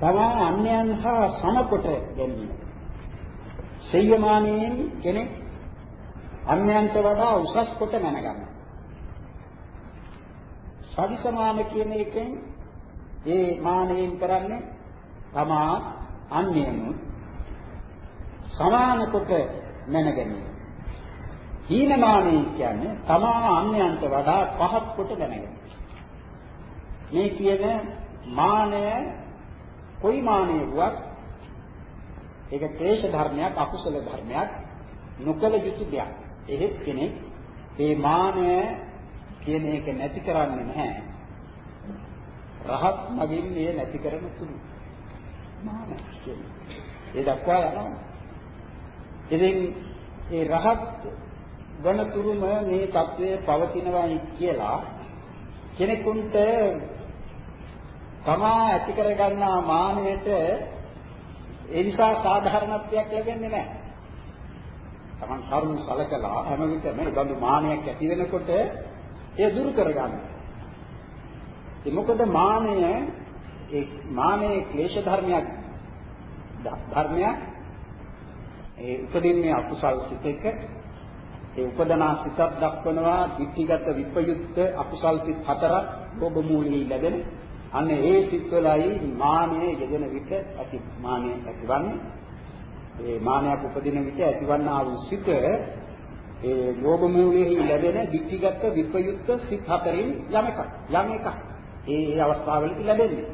තමා අන්‍යයන් හා සමකොට ගැනීම. සෙය්‍යමානයෙන් කෙනෙක් අන්‍යයන්ට වඩා උසස් කොට මැනගන්න. සවිසමාන කියන එකෙන් ඒ මානයෙන් කරන්නේ තමා අන්‍යයන් සමාන කොට මැන ගැනීම. හීනමානයි කියන්නේ තමා අන්‍යයන්ට වඩා පහත් කොට මැන ගැනීම. මේ කියන මානය කොයි මානෙවත් ඒක ක්ලේශ ධර්මයක් අකුසල ධර්මයක් නොකල යුතු දෙයක්. එහෙත් කෙනෙක් මේ මානය කියන එක නැති කරන්නේ නැහැ. රහත් මගින් මේ නැති කරන තුරු. මාන කියන්නේ. ඒ දක්වා යනවා. ඉතින් ඒ රහත් වන තුරුම මේ தත්වය පවතිනවායි කියලා කෙනෙකුට තමා ඇති කරගන්නා මානයට ඒ නිසා සාධාරණත්වයක් ලැබෙන්නේ නැහැ. Taman කරුණ සලකලා හැම විටම බඳු මානයක් ඇති වෙනකොට ඒ දුරු කරගන්න. ඒ මොකද මානය ඒ මානයේ ක්ලේශ ධර්මයක් ධර්මයක් ඒ උපදින්නේ අකුසල් සිතක ඒ උපදනා සිතක් දක්වනවා ditthිගත විපයුක්ත අකුසල් සිත් හතරක් ලෝභ මූලී ලැබෙන අන්න ඒ සිත්වලයි මානය යෙදෙන විට ඇති මානය ඇතිවන්නේ. ඒ මානයක් උපදින විට ඇතිවන්නා වූ සිත ඒ ලෝභ මූලයේ ලැබෙන ditthිගත විපයුක්ත සිත් හතරින් යම් එකක් යම් එකක් ඒ අවස්ථාවලදී ලැබෙන්නේ.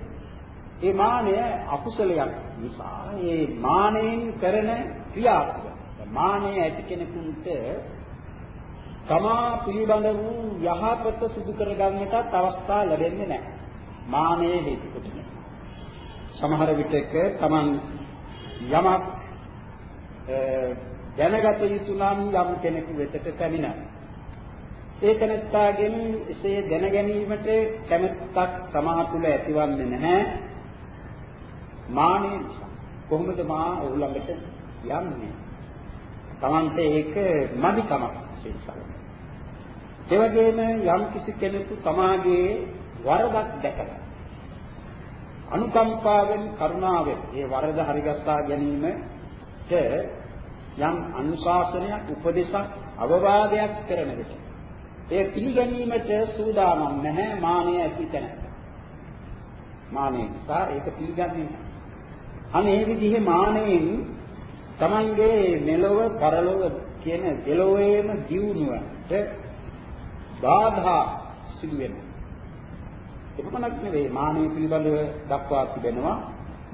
ඒ මානය අකුසලයක් නිසා ඒ මානයෙන් කරන ක්‍රියාවක් මානය ඇති කෙනෙකුට තමා පිළිබඳ වූ යහපත සිදු කරගන්නටත් අවස්ථා ලැබෙන්නේ නැහැ. මානයේ හේතු කොටගෙන. සමහර විටක Taman යමක් දැනගත යුතු නම් යම් කෙනෙකු වෙතට පැමිණ. ඒ තනත්තාගෙන් එසේ දැන ගැනීමට කැමැත්තක් තමා තුළ ඇතිවන්නේ නැහැ. මානෙ කොහොමද මා ඔහුලඟට යන්නේ? Tamante ඒක මදිකමක් සිල්සල. ඒ වගේම යම් කිසි කෙනෙකු තමාගේ වරදක් දැකලා අනුකම්පාවෙන් කරුණාවෙන් ඒ වරද හරිගස්සා ගැනීමට යම් අනුශාසනයක් උපදේශක් අවවාදයක් කරන විට ඒ පිළිගැනීමට සූදානම් නැහැ මානය ඇති තැන. මානය නිසා ඒක පිළිගන්නේ නැහැ. අනේ විදිහේ මානයෙන් තමන්ගේ මෙලොව පරලොව කියන දෙලොවේම දියුණුවට බාධා සිදු වෙනවා. එපමණක් නෙවෙයි. මානෙ පිළිබඳව දක්වා තිබෙනවා.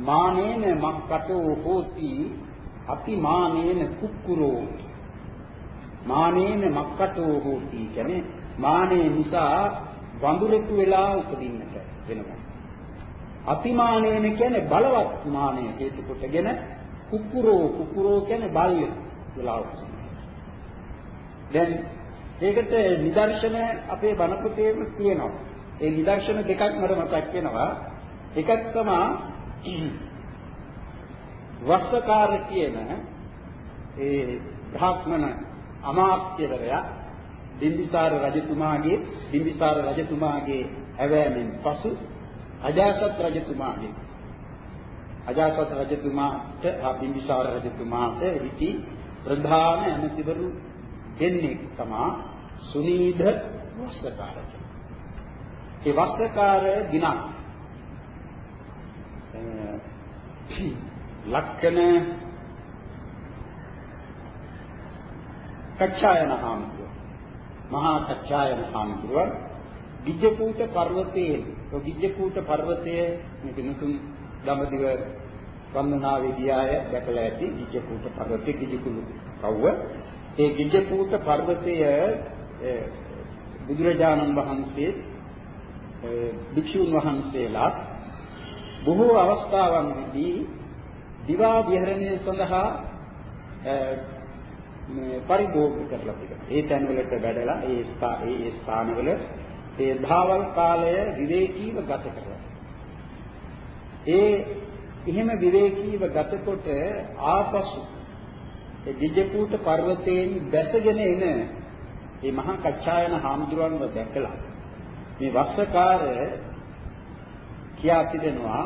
මානේන මක්කටෝ හෝති. අති මානේන කුක්කුරෝ. මානේන මක්කටෝ හෝති කියන්නේ මානේ නිසා වඳුරෙකු වෙලා උපදින්නට වෙනවා. අතිමානේන කියන්නේ බලවත් මානය හේතු කොටගෙන කුක්කුරෝ. කුක්කුරෝ කියන්නේ බල්ය වෙලා උපදිනවා. දැන් ඒකට නිදර්ශන අපේ බණ පොතේම තියෙනවා. ඒ නිදර්ශන දෙකක් මට මතක් වෙනවා. එකක් තමයි වස්සකාර කියන ඒ බ්‍රාහ්මණ අමාත්‍යවරයා බිම්බිසාර රජතුමාගේ බිම්බිසාර රජතුමාගේ ඇවෑමෙන් පසු අජාසත් රජතුමාගේ අජාසත් රජතුමාට බිම්බිසාර රජතුමාට ඉති ප්‍රධාන ඇමතිවරු දෙන්නේ තමා සුනීධ වස්සකාරක ඒ වස්ත්‍රකාර දිනක් ලක්කන කච්චායන හාමුදුරුව. මහා කච්චායන හාමුදුරුව. ගිජ්ජකූට පර්වතයේ ඔය ගිජ්ජකූට පර්වතය මේක නුතුන් දඹදිව වන්දනාවේදී ආය දැකලා ඇති ගිජ්ජකූට පර්වතයේ ගිජ්ජකූට කව්ව. ඒ ගිජ්ජකූට පර්වතය බුදුරජාණන් වහන්සේ භික්ෂුන් වහන්සේලා බොහෝ අවස්ථාවන්දී දිවා විහරණය සඳහා මේ පරිභෝග කරලා තිබෙනවා. ඒ තැන්වලට වැඩලා ඒ ඒ ස්ථානවල ඒ ධාවල් කාලය විවේකීව ගත කරලා. ඒ එහෙම විවේකීව ගතකොට ආපසු ඒ දිජ්ජකූට පර්වතයෙන් බැසගෙන එන මේ මහා කච්චායන හාමුදුරන්ව දැකලා මේ වස්සකාර කියා තිබෙනවා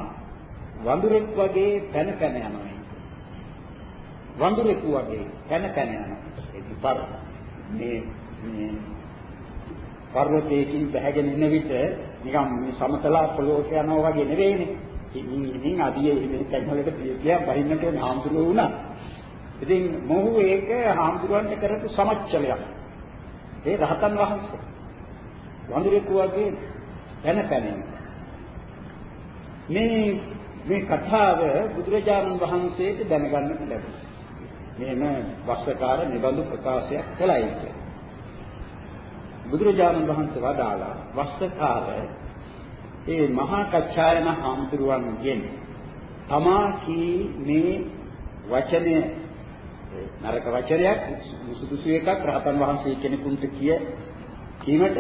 වඳුරෙක් වගේ පැන පැන යනවා. වඳුරෙකු වගේ පැන පැන යනවා. ඒ විපර මේ මේ පර්වතයකින් බැහැගෙන ඉන්න විට නිකන් සමතලා පොළොවට යනවා වගේ නෙවෙයිනේ. ඉතින් ඉතින් අදියේ මේ කැන්වලට පියා බහින්නට හාමුදුරුවෝ වුණා. ඉතින් මොහු ඒක හාමුදුරුවන්ට කරපු සමච්චලයක්. ඒ රහතන් වහන්සේ වඳුරෙකු වගේ පැන පැන මේ මේ කතාව බුදුරජාණන් වහන්සේට දැනගන්න ලැබුණා. මෙහෙම වස්සකාර නිබඳු ප්‍රකාශයක් කළයි කියලා. බුදුරජාණන් වහන්සේ වදාලා වස්සකාර ඒ මහා කච්චායන හාමුදුරුවන්ගෙන් තමා කී මේ වචනය නරක වචනයක් සුදුසු එකක් රහතන් වහන්සේ කෙනෙකුට කිය කීමට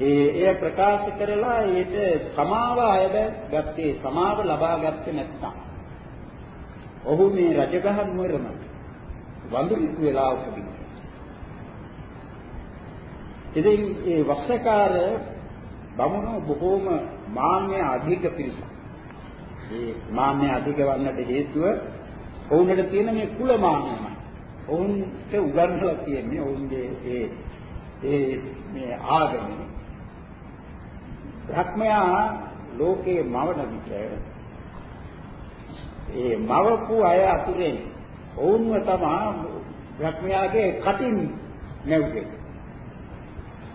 ඒ එය ප්‍රකාශ කරලා ඒට සමාව අයද ගත්තේ සමාව ලබා ගත්තේ නැත්නම් ඔහු මේ රජගහ නුවරම වඳුරිතු වෙලා උපදිනවා. ඉතින් ඒ වස්සකාර බමුණු බොහෝම මාන්‍ය අධික පිරිසක්. ඒ මාන්‍ය අධික වන්නට හේතුව ඔවුන්ට තියෙන මේ කුල මාන්නමයි. ඔවුන්ට උගන්වලා තියෙන්නේ ඔවුන්ගේ ඒ ඒ මේ ආගමනේ. භක්මයා ලෝකේ මවන විට ඒ මවපු අය අතුරෙන් ඔවුන්ව තමයි භක්මයාගේ කටින් නැවුවේ.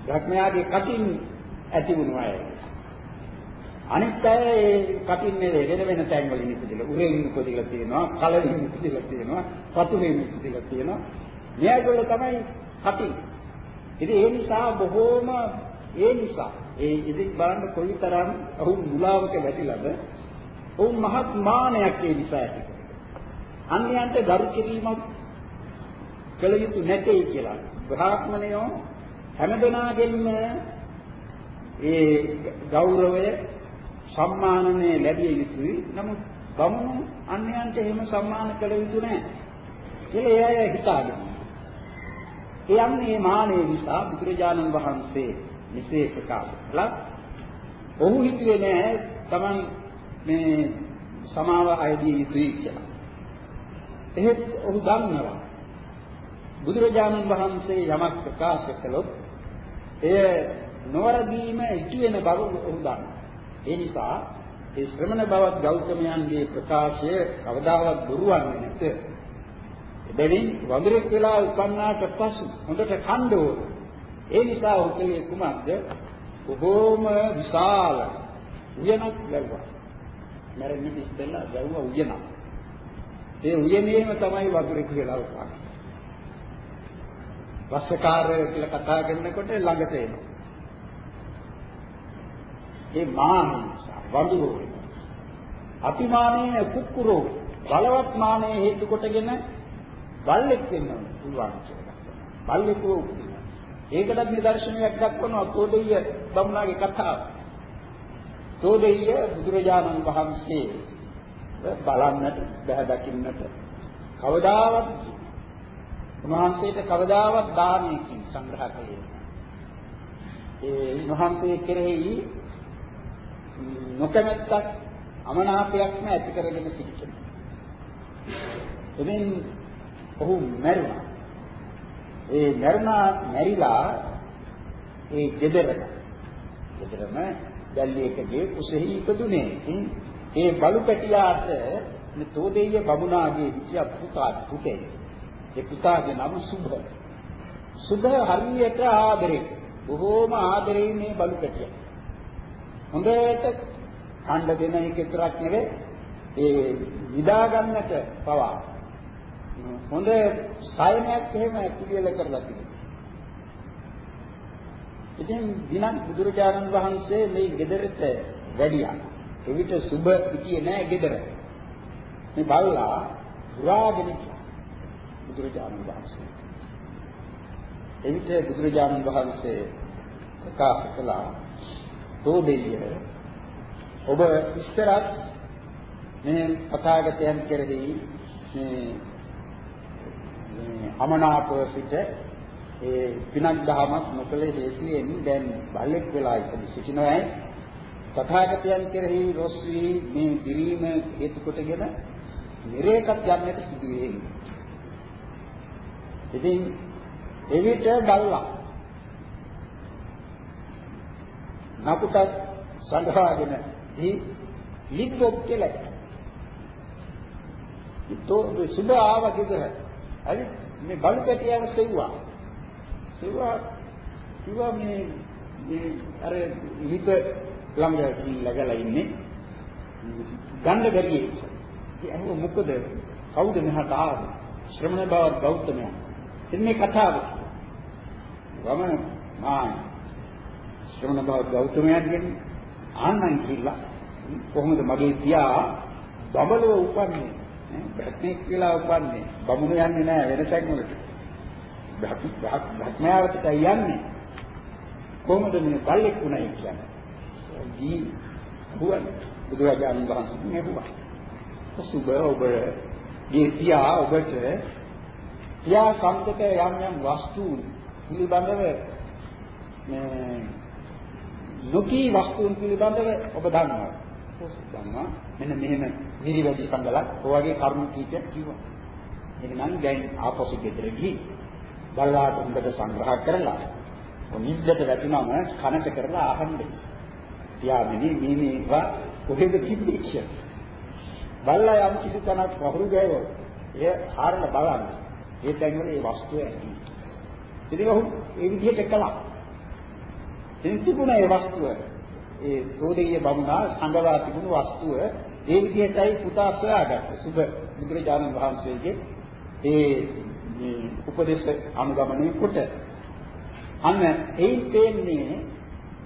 භක්මයාගේ කටින් ඇති වුණු අය. අනිත් අය ඒ කටින් නෙවෙයි වෙන වෙන තැන් වලින් ඉපදිලා උරෙන් ඉපදිලා තියෙනවා, කලින් ඉපදිලා තියෙනවා, පතුලෙන් ඉපදිලා තියෙනවා. මෙයාගොල්ලෝ තමයි කටින්. ඉතින් ඒ නිසා බොහෝම ඒ නිසා ඒ ඉතින් බලන්න කොයිතරම් ඔහු මුලාවක වැටිලාද ඔවුන් මහත් මානයක් ඒ නිසා ඇති අන්‍යයන්ට ගරු කිරීමක් කළ යුතු නැtei කියලා. බ්‍රාහ්මණයෝ හැමදෙනාගෙන්ම ඒ ගෞරවය සම්මානනය ලැබිය යුතුයි. නමුත් බමුණු අන්‍යයන්ට එහෙම සම්මාන කළ යුතු නැහැ. කියලා එය හිතාගෙන. ඒ යන්නේ මානෙ නිසා බුදුරජාණන් වහන්සේ මෙසේ ප්‍රකාශ කළා. ඔහු හිතුවේ නෑ Taman මේ සමාව අයදී යුතුයි කියලා. එහෙත් ඔහු දන්නවා බුදුරජාණන් වහන්සේ යමක් ප්‍රකාශ කළොත් එය නොවරදීම ඉටු වෙන බව ඔහු දන්නවා. ඒ නිසා ඒ ශ්‍රමණ බවත් ගෞතමයන්ගේ ප්‍රකාශය කවදාවත් බොරුවන්නේ නැත. එබැවින් වඳුරෙක් වෙලා උපන්නාට පසු හොඳට කණ්ඩ ඕන. ඒ නිසා ඔහු කලේ කුමක්ද? බොහෝම විශාල උයනක් වැව්වා. මැරෙන්න ඉස්සෙල්ලා වැව්වා උයනක්. ඒ උයනේම තමයි වතුරේ කියලා උපන්නේ. වස්සකාරය කියලා කතා කරනකොට ළඟට එනවා. ඒ මානෙ වඳුරෝ අතිමානීය කුක්කුරෝ බලවත් මානෙ හේතු කොටගෙන බල්ලෙක් වෙන්න පුළුවන් කියලා. බල්ලෙකෝ ඒකටත් නිදර්ශනයක් දක්වනවා තෝදෙය බමුණාගේ කතාව. තෝදෙය බුදුරජාණන් වහන්සේ බලන්නට බහැ දකින්නට කවදාවත් උන්වහන්සේට කවදාවත් දානයකින් සංග්‍රහ කළේ ඒ උන්වහන්සේ කෙරෙහි නොකමැත්තක් අමනාපයක්ම ඇති කරගෙන සිටිනවා. එදින් ඔහු මැරුණා. ඒ මරුණා මැරිලා ඒ ගෙදරට ගෙදරම දැල්ලියකගේ කුසෙහි ඉපදුනේ. ඒ බලු පැටියාට මේ තෝදෙය බමුණාගේ විද්‍යා පුතා පුතේ. ඒ පුතාගේ නම සුභ. සුභ හරියට ආදරේ. බොහෝම ආදරේ මේ බලු පැටියා. හොඳට කණ්ඩ දෙන එක විතරක් නෙවෙයි ඒ විදා ගන්නට පවා හොඳ සායනයක් එහෙම පිළිවෙල කරලා තිබෙනවා. ඉතින් දිනක් බුදුරජාණන් වහන්සේ මේ ගෙදරට වැඩියා. එවිට සුබ පිටියේ නෑ ගෙදර. මේ බල්ලා පුරාගෙන බුදුරජාණන් වහන්සේ. එවිට බුදුරජාණන් වහන්සේ ප්‍රකාශ කළා තෝදෙය ඔබ ඉස්තරත් මේ පතාගතයන් කෙරෙහි මේ අමනාපව සිට ඒ පිනක් දහමක් නොකළ හේතුවෙන් දැන් බල්ලෙක් වෙලා ඉපදි සිටිනවායි තථාගතයන් කෙරෙහි රොස් වී මේ දිරීම හේතු කොටගෙන නිරේකත් යන්නට සිදු වේ. ඉතින් එවිට බල්ලා නකුටක් සංඝාගෙන දී ලිප්පොක් කියලා. ඊතෝ සුබ ආව ගෙදර. හරි මේ බලු පැටියව සෙව්වා. සෙව්වා කිව්වා මේ මේ අර ලිප ළඟ ගිහිල්ලා ඉන්නේ. ගන්න බැරියේ. ඒ මොකද කවුද මෙහාට ආවේ? ශ්‍රමණ බව ගෞතමයා. ඉතින් මේ කතාව. වමන මාන ශ්‍රමණ බව ගෞතමයාගෙන් ආන්නන් කියලා කොහොමද මගේ පියා බබලව උපන්නේ බ්‍රහ්මෙක් කියලා උපන්නේ. බමුණු යන්නේ නැහැ වෙන තැන්වලට බ්‍රහ්මයාවට යන්නේ. කොහොමද මේ බල්ලෙක් උනායි කියන්නේ? දී බුවන් බුදුරජාණන් වහන්සේ නෙවුවා සුබ ඔබ ගේ පියා ඔබට පියා සම්පත යම් යම් වස්තු පිළිබඳව මේ නොකී වස්තුන් පිළිබඳව ඔබ දන්නවා. දන්නවා. මෙන්න මෙහෙම නිරිවැදි සංගලක් ඔයගේ කරුණු කීපයක් කිව්වා. එහෙනම් දැන් ආපසු ගෙදර ගිහින් බල්ලාට හොඳට සංග්‍රහ කරලා නිද්දට වැටුනම කනට කරලා අහන්න. පියාණනි මේ මේවා කොහෙද තිබ්බේ කියලා. බල්ලා යම් කිසි තැනක් වහරු ගෑවොත් එය හාරලා බලන්න. ඒ තැන්වල ඒ වස්තුව ඇති. ඉතින් ඔහු ඒ විදිහට කළා. ඉතින් තිබුණා ඒ වස්තුව. ඒ සෝදීය බමුණා සංගවා තිබුණු වස්තුව ඒ විදිහටයි පුතා සොයාගත්තේ. සුබ බුදුරජාණන් වහන්සේගේ ඒ උපදේශ අනුගමනය කොට අන්න එයින් තේන්නේ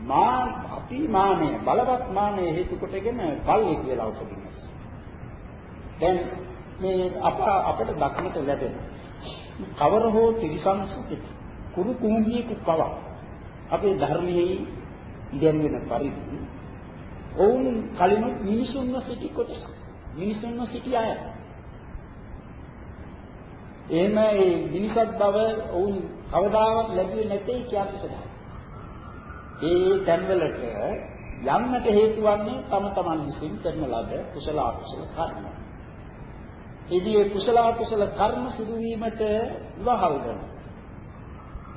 මා අතිමානය බලවත් මානය හේතු කොටගෙන කල්ලි කියලා උපදිනවා. දැන් මේ අප අපට දක්නට ලැබෙන කවර හෝ ත්‍රිසං සුඛ කුරු කුඹියෙකු පවා අපේ ධර්මයේ ඉගෙන පරිදි ඔවුන් කලින් මිනිසුන්ව සිටි කොටස මිනිසුන්ව සිටි අය එහෙම ඒ මිනිසත් බව ඔවුන් කවදාවත් ලැබුවේ නැtei කියන්නට ඒ තැන්වලට යන්නට හේතු වන්නේ තම තමන් විසින් කරන ලද කුසල අකුසල කර්ම. ඉතින් ඒ කුසල අකුසල කර්ම සිදුවීමට ඉවහල් වෙනවා.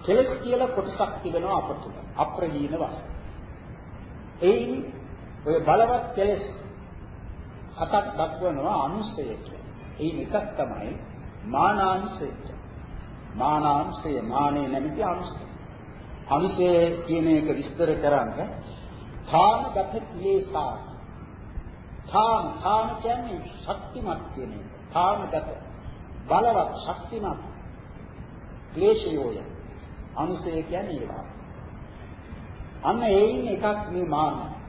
කෙලස් කියලා කොටසක් තිබෙනවා අපට. අප්‍රහීන වස්තු. එයින් ඔය බලවත් කෙලස් හතක් දක්වනවා අනුස්සය කියලා. එයින් එකක් තමයි මානාංශය. මානාංශය මානේ නැමැති අනුස්සය. අනුස්සය කියන එක විස්තර කරන්නේ ථානගත ක්ලේශා. ථාන ථාන කියන්නේ ශක්තිමත් කියන එක. ථානගත බලවත් ශක්තිමත් ක්ලේශයෝය. අනුසය කියන්නේ ඒවා. අන්න ඒයින් එකක් මේ මාන.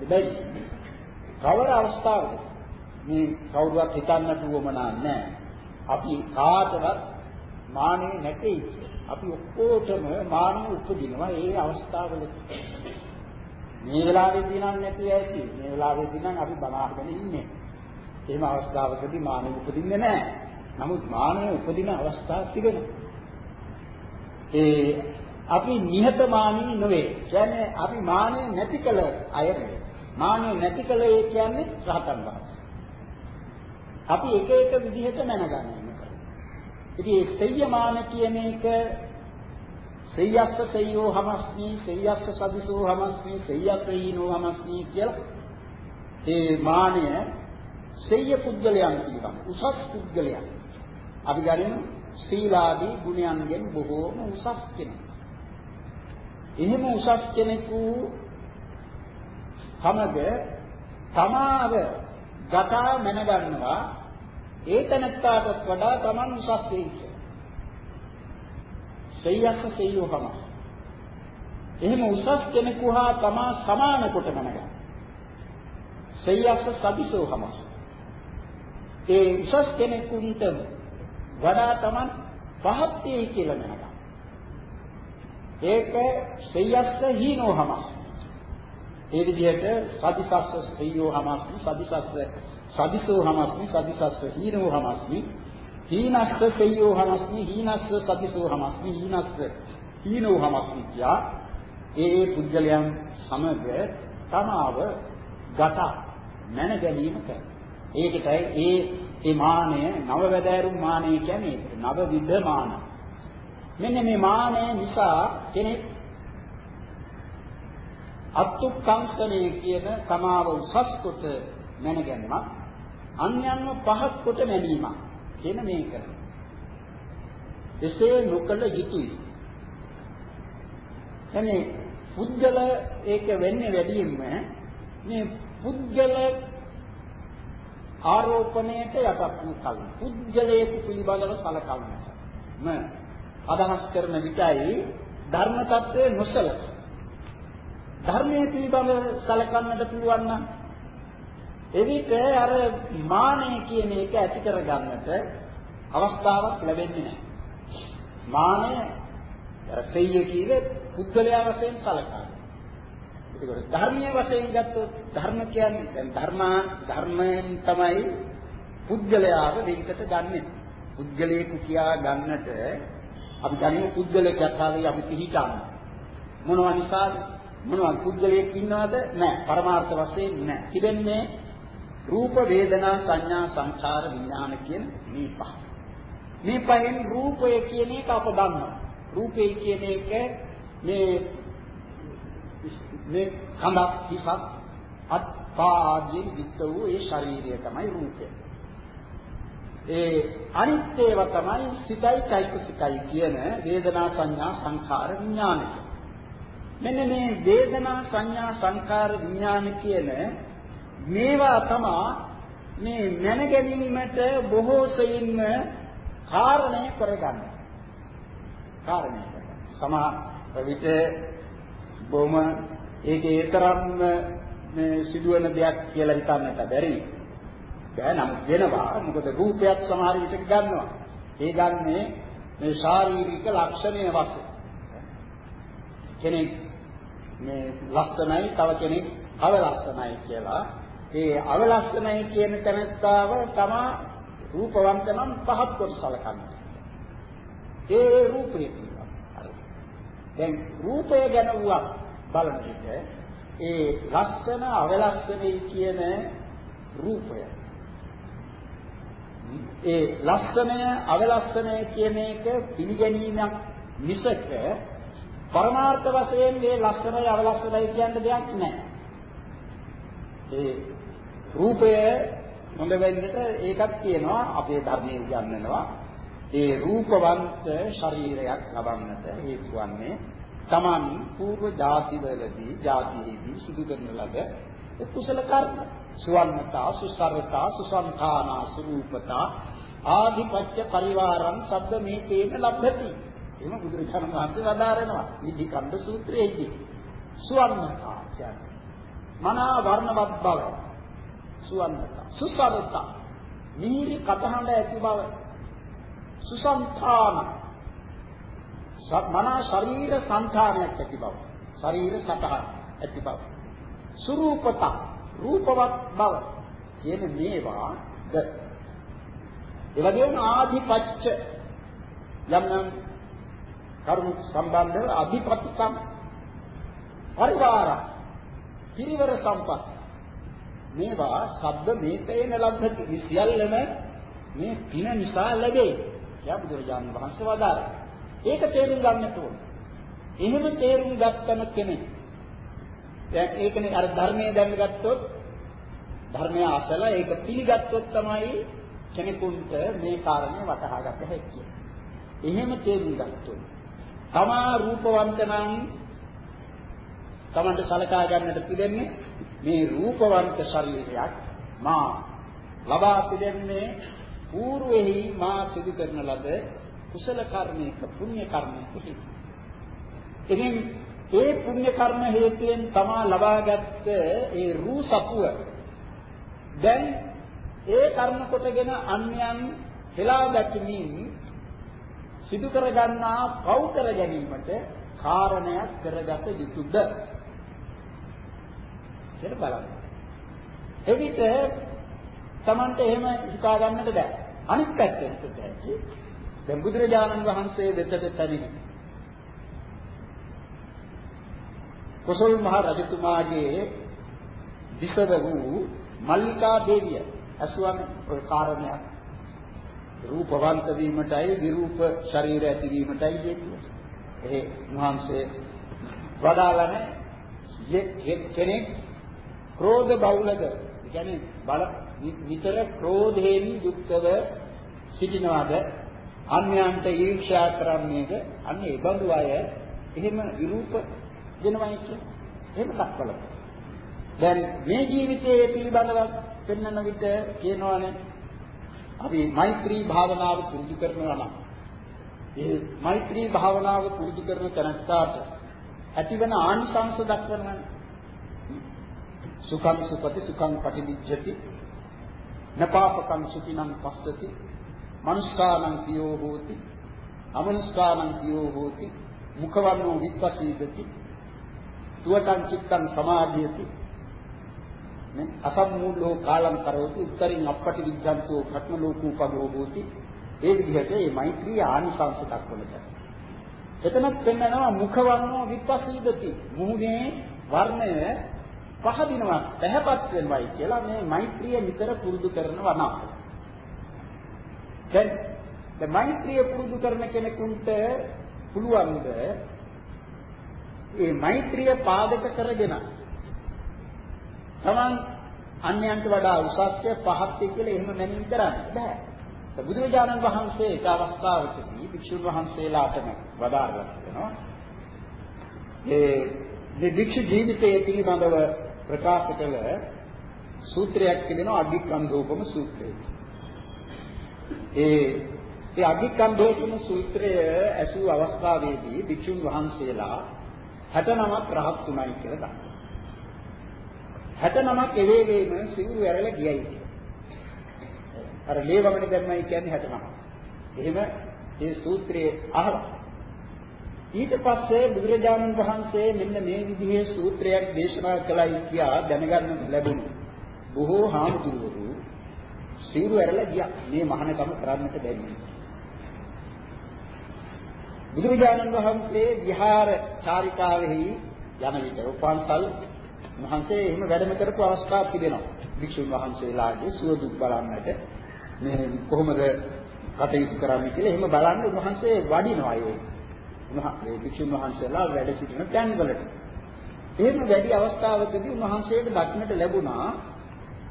හැබැයි කවර අවස්ථාවද මේ කවුරුවත් හිතන්නට උවමනා නැහැ. අපි කාටවත් මානෙ නැtei අපි ඔක්කොටම මානෙ උපදිනවා ඒ අවස්ථාවල. මේ වෙලාවේදී නම් නැති ඇති. මේ වෙලාවේදී නම් අපි බලාගෙන ඉන්නේ. එහෙම අවස්ථාවකදී මානෙ උපදින්නේ නැහැ. නමුත් මානෙ උපදින අවස්ථා තිබෙනවා. ඒ අපි නිහතමානී නොවේ. කියන්නේ අපි මානෙ නැති කළ අය නෙවෙයි. මානෙ නැති කළ ඒ කියන්නේ රහතන් වහන්සේ. අපි එක එක විදිහට මැනගන්නවා. ඉතින් ඒ සෙය්‍යමාන කියන එක සෙය්‍යස්ස සෙය්‍යෝ හමස්මි සෙය්‍යස්ස සදිසෝ හමස්මි සෙය්‍යස්ස ඊනෝ හමස්මි කියලා ඒ මානය සෙය්‍ය පුද්ගලයන් කියනවා. උසස් පුද්ගලයන්. අපි ගනිමු සීලාදී ගුණයන්ගෙන් බොහෝම උසස් කෙනෙක්. එහෙම උසස් කෙනෙකු සමග තමාව ගතා මැනගන්නවා ඒ තැනත්තාට වඩා Taman උසස් වෙයි කියලා. සෙය්‍යස්ස සෙය්‍යෝහම. එහෙම උසස් කෙනෙකු හා තමා සමාන කොට මැනගන්න. සෙය්‍යස්ස සබිසෝහම. ඒ උසස් කෙනෙකුට වඩා Taman පහත් වෙයි කියලා නේද? ඒක සෙය්‍යස්ස හීනෝහම. ඒ විදිහට සදිසස්ස සෙය්‍යෝහමස් සදිසස්ස සදිසෝහමස් සදිසස්ස හීනෝහමස් හීනස්ස සෙය්‍යෝහමස් හීනස්ස සදිසෝහමස් හීනස්ස හීනෝහමස් කියා ඒ පුද්ගලයන් සමග තමාව ගත මන ගැනීම කරන. ඒකටයි ඒ ඒ මානය නව වැදෑරුම් මානය කියන්නේ නව විද මාන. මෙන්න මේ මානය නිසා කෙනෙක් අත්ුක්කංශනේ කියන තමාව උසස් කොට මැනගැනීමක් අන්‍යයන්ව පහත් කොට මැනීමක් කියන මේ කරන. එසේ නොකළ යුතුයි. එනේ පුද්ගල ඒක වෙන්නේ වැඩියෙන්ම මේ පුද්ගල ආරෝපණයට යටත් වූ කල පුද්ගලයෙකු පිළිබඳව සලකන්නට ම අදහස් කරන විටයි ධර්ම tattve නොසලක ධර්මයේ පිළිබඳව සලකන්නට පුළුවන් නම් එවිට අර මානය කියන එක ඇති කරගන්නට අවස්ථාවක් ලැබෙන්නේ නැහැ. මානය අර සෙය්‍ය කීවේ පුද්ගලයා වශයෙන් සලකනවා. ඒකෝර ධර්මයේ වශයෙන් ගත්තොත් ධර්ම කියන්නේ දැන් ධර්මා ධර්මයෙන් තමයි පුද්ගලයාව දෙයකට ගන්නෙ. පුද්ගලයෙකු කියා ගන්නට අපි ගන්නේ පුද්ගලයෙක් යථාවේ අපි පිළිගන්න. මොනවා නිසාද? මොනවද පුද්ගලයෙක් ඉන්නවද? නැහැ. පරමාර්ථ වශයෙන් නැහැ. තිබෙන්නේ රූප වේදනා සංඥා සංඛාර විඥාන කියන මේ පහ. මේ පහෙන් රූපය කියන එක අප දන්නවා. රූපය කියන එක මේ මේ කඳක් හිසක් අත්පාදයෙන් යුක්ත වූ ඒ ශරීරය තමයි රූපය. ඒ අනිත් ඒවා තමයි සිතයි චෛතසිකයි කියන වේදනා සංඥා සංඛාර විඥාන. මෙන්න මේ වේදනා සංඥා සංඛාර විඥාන කියන මේවා තමයි මේ මන ගැනීමට බොහෝ සෙයින්ම කාරණය කරගන්න. කාරණය කරගන්න. සමා විට බොහොම ඒකේ තරම්ම මේ සිදුවන දෙයක් කියලා හිතන්නට බැරි. බෑ නම් වෙනවා. මොකද රූපයක් සමහර විට ගන්නවා. ඒ ගන්නේ මේ ශාරීරික ලක්ෂණය වශයෙන්. කෙනෙක් මේ ලක්ෂණයි තව කෙනෙක් අවලක්ෂණයි කියලා. ඒ අවලක්ෂණයි කියන තැනත්තාව තමා රූපවන්ත නම් පහත් කොට සලකන්නේ. ඒ රූපේ දැන් රූපය ගැන වුණා බලන විට ඒ ලක්ෂණ අවලක්ෂණයි කියන රූපය ඒ ලක්ෂණය අවලක්ෂණය කියන එක පිළිගැනීමක් මිසක පරමාර්ථ වශයෙන් මේ ලක්ෂණය අවලක්ෂණය කියන දෙයක් නැහැ. ඒ රූපය හොඳ වෙන්නට ඒකත් කියනවා අපේ ධර්මයේ උගන්වනවා. ඒ රූපවන්ත ශරීරයක් ලබන්නට හේතු වන්නේ Taman పూర్ව ධාතිවලදී ධාතිෙහිදී සිදු කරන ලද කුසල කර්ම. සුවන්නතා, සුසරතා, සුසංඛානා, සුරූපතා ආදිපත්‍ය පරිවාරම් සබ්බ මේකේන ලබ්ධති. එහෙම බුදුරජාණන් වහන්සේ වදාරනවා. නිදි කණ්ඩ සූත්‍රයේදී සුවන්නතා කියන්නේ. මනා වර්ණවත් බව. සුවන්නතා. සුසරතා නීරි කතහඬ ඇති බව. සුසංඛාන මනා ශරීර සංඛාරයක් ඇති බව. ශරීර සතහන් ඇති බව. සුරූපත. රූපවත් බව. කියන මේවා ද. ඒ වගේම ආධිපත්‍ය යම් යම් කරුණු සම්බන්ධව අධිපතිකම් පරිවාර පිරිවර සම්පත් මේවා ශබ්ද මේතේන ලබ්ධති සියල්ලම මේ පින නිසා ලැබේ කියලා බුදුරජාණන් වහන්සේ වදාළා. ඒක තේරුම් ගන්නට ඕන. එහෙම තේරුම් ගත්තම කෙනෙක් දැන් ඒකනේ අර ධර්මයේ දැනගත්තොත් ධර්මය අසලා ඒක පිළිගත්තොත් තමයි කෙනෙකුට මේ කාරණේ වටහා ගන්න හැකියි. එහෙම තේරුම් ගත්තොත් තමා රූපවන්ත නම් තමන්ට සලකා ගන්නට පිළිෙන්නේ මේ රූපවන්ත ශරීරයක් මා ලබා පිළිෙන්නේ పూర్වෙහි මා සිදු කරන ලද කුසල කර්මයක පුණ්‍ය කර්මයක හේතු. ඉතින් ඒ පුණ්‍ය කර්ම හේතුයෙන් තමා ලබාගත් ඒ රූ සපුව දැන් ඒ කර්ම කොටගෙන අන්‍යයන් හෙලා දැකීමින් සිදු කර ගන්නා පව් කර ගැනීමට කාරණයක් කරගත යුතුද කියලා බලන්න. එවිට Tamante එහෙම හිතා ගන්නට බෑ. අනිත් පැත්තෙන් හිතයි. දැන් බුදුරජාණන් වහන්සේ දෙතට තනින් කොසල් මහ රජතුමාගේ විසද වූ මල්ලිකා දේවිය අසුවන්නේ ඔය කාරණයක් රූපවන්ත වීමටයි විරූප ශරීර ඇතිවීමටයි හේතුව. ඒ මහන්සේ වදාළන කෙනෙක් ක්‍රෝධ බහුලද? කියන්නේ බල විතර ක්‍රෝධයෙන් යුක්තව සිටිනවාද? අන්‍යයන්ට ඊර්ෂ්‍යා කරන්නේද? අන්න ඒ බඳු අය එහෙම විරූප වෙනවයි කියන්නේ. එහෙම දක්වලා. දැන් මේ ජීවිතයේ පිළිබඳව පෙන්වන විට කියනවානේ අපි මෛත්‍රී භාවනාව පුරුදු කරනවා නම් ඒ මෛත්‍රී භාවනාව පුරුදු කරන තැනට ඇතිවන ආනිසංස දක්වනවානේ සුඛං සුපති සුඛං පටිවිජ්ජති. නපාපකං සුඛිනං පස්සති. මනුස්සානං පියෝ හෝති. අමනුස්සානං පියෝ හෝති. මුඛවන්නෝ විපස්සීදති තුවටං චිත්තං සමාධියති. නේ? අසම්මූලෝ කාලං කරෝති උත්තරින් අපපටි විඥාන්තෝ භක්ම ලෝකූපගෝ හෝති ඒ විදිහට මේ මෛත්‍රී ආනිසංස දක්වනට. එතනත් පෙන්නනවා මුඛවන්නෝ විපස්සීදති. මුහුණේ වර්ණය පහදිනවා පැහැපත් වෙනවයි කියලා මේ මෛත්‍රිය නිතර පුරුදු කරනවා නම් දැන් දැන් මෛත්‍රිය පුරුදු කරන කෙනෙකුට පුළුවන්ද? මේ මෛත්‍රිය පාදක කරගෙන තමන් අන්‍යයන්ට වඩා උසස්ය පහත්ය කියලා එහෙම මැනීම කරන්න බෑ. බුදුරජාණන් වහන්සේ එක අවස්ථාවකදී භික්ෂුන් වහන්සේලාටම වදාරලා තියෙනවා. ඒ මේ භික්ෂු ජීවිතයේ පිළිබඳව ප්‍රකාශ කළ සූත්‍රයක් කියනවා අධිකන්ධෝපම සූත්‍රය. ඒ ඒ අධිකන්ධෝපම සූත්‍රය ඇසූ අවස්ථාවේදී භික්ෂුන් වහන්සේලා 69ක් රහත් තුනයි කියලා දක්වනවා. 69ක් එවේගේම සිවුරු ඇරලා ගියයි. අර ලේවමනේ දැම්මයි කියන්නේ 69. එහෙම මේ සූත්‍රයේ අහලා ඊට පස්සේ බුදුරජාණන් වහන්සේ මෙන්න මේ විදිහේ සූත්‍රයක් දේශනා කළයි කියා දැනගන්න ලැබුණු බොහෝ හාමුදුරුවෝ සිවුරු ඇරලා ගියා මේ මහානකම කරන්නට බැරි බුදුරජාණන් වහන්සේ විහාර චාරිකාවෙහි යන විට උපන්සල් වහන්සේ එහෙම වැඩම කරපු අවස්ථාවක් තිබෙනවා භික්ෂුන් වහන්සේලාගේ සුවදුක් බලන්නට මේ කොහොමද කටයුතු කරන්නේ කියලා එහෙම බලන්න උන්වහන්සේ වඩිනවා ඒ මේ භික්ෂුන් වහන්සේලා වැඩ සිටින තැන්වලට. එහෙම වැඩි අවස්ථාවකදී උන්වහන්සේට දක්නට ලැබුණා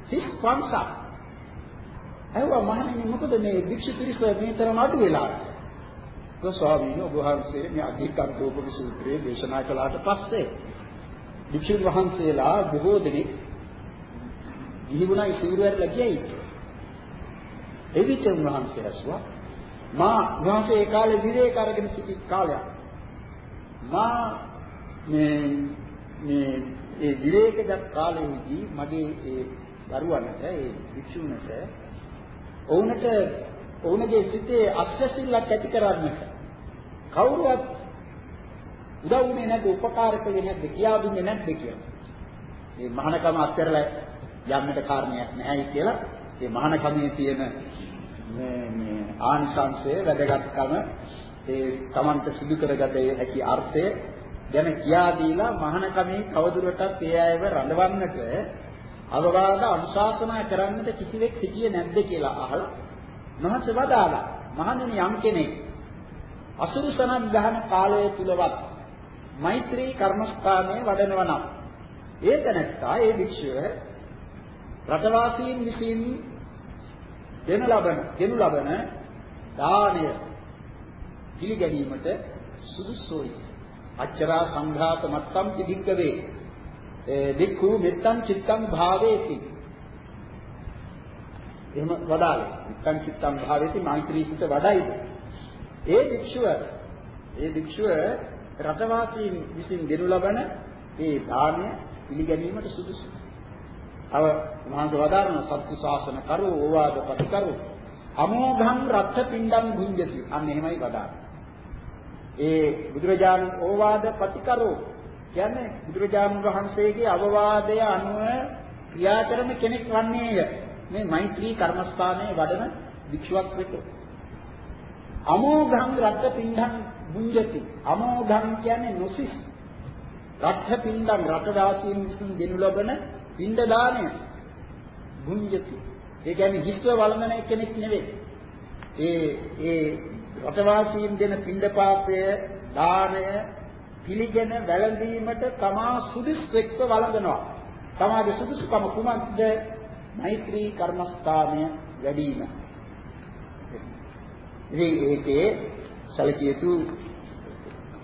සිස් පන්සක්. ඇහුවා මහණෙනි මොකද මේ භික්ෂු පිරිස මේතරම් අඩු වෙලා? කො ස්වාමීන් වහන්සේ මේ අධිකරණෝපක සූත්‍රයේ දේශනා කළාට පස්සේ භික්ෂුන් වහන්සේලා බොහෝ දෙනෙක් ගිහිුණා ඉසිවිර වැරලා ගියයි. එවිට උන්වහන්සේ ඇසුවා මා උන්වහන්සේ ඒ කාලේ විවේක අරගෙන සිටි කාලයක්. මා මේ මේ ඒ විවේකගත කාලෙහිදී මගේ ඒ දරුවන්ට ඒ භික්ෂුණට ඔවුන්ට ඔවුන්ගේ සිතේ අත්‍යසිල්ලක් ඇති කරන්නට කවුරුවත් උදව් වුණේ නැද්ද? උපකාර කළේ නැද්ද? කියා දුන්නේ නැද්ද කියලා. මේ මහානකම අත්හැරලා යන්නට කාරණයක් නැහැයි කියලා මේ මහානකමේ තියෙන මේ මේ ආනිසංශය වැදගත්කම ඒ Tamanta සිදු කරගත හැකි අර්ථය ගැන කියා දීලා මහානකමේ කවදුරටත් ඒ අයව රඳවන්නට අවවාද අනුශාසනා කරන්නට කිසිවෙක් සිටියේ නැද්ද කියලා අහලා මහත් වදාලා. මහණෙනි යම් කෙනෙක් අසුරු සනක් ගහන කාලය තුලවත් මෛත්‍රී කර්මස්ථානයේ වඩනවා නම් ඒ තැනත්තා ඒ භික්ෂුව රටවාසීන් විසින් දෙන ලබන දෙනු ලබන දාණය පිළිගැනීමට සුදුසුයි. අච්චරා සංඝාත මත්තම් පිදික්කවේ දික්ඛු මෙත්තං චිත්තං භාවේති. එහෙම වදාළේ. මෙත්තං චිත්තං භාවේති මෛත්‍රී සිත වඩයිද. ඒ භික්ෂුව ඒ භික්ෂුව රටවාසීන් විසින් දෙනු ලබන ඒ දානය පිළිගැනීමට සුදුසුයි. අව මහන්ස වදාරන සත්‍ය ශාසන කරෝ ඕවාද ප්‍රතිකරෝ අමෝඝං රත්ථ පිණ්ඩං භුඤ්ජති අන්න එහෙමයි වදාරන. ඒ බුදුරජාණන් ඕවාද ප්‍රතිකරෝ කියන්නේ බුදුරජාණන් වහන්සේගේ අවවාදය අනුව ක්‍රියා කරන කෙනෙක් වන්නේය. මේ මෛත්‍රී කර්මස්ථානයේ වඩන වික්ෂුවක් වෙත. අමෝඝං රත්ථ පිණ්ඩං භුඤ්ජති. අමෝඝං කියන්නේ නොසිස්. රත්ථ පිණ්ඩං රට දාසීන් විසින් දෙනු ලබන පින්ඩ දාණය ගුඤ්ජති. ඒ කියන්නේ හිස්ව වළඳන කෙනෙක් නෙවෙයි. ඒ ඒ රටවාසීන් දෙන පින්ඩපාතය දාණය පිළිගෙන වැළඳීමට තමා සුදුසුෙක්ව වළඳනවා. තමාගේ සුදුසුකම කුමක්ද? මෛත්‍රී කර්මස්ථානය වැඩිම. ඉතින් ඒකේ සැලකිය යුතු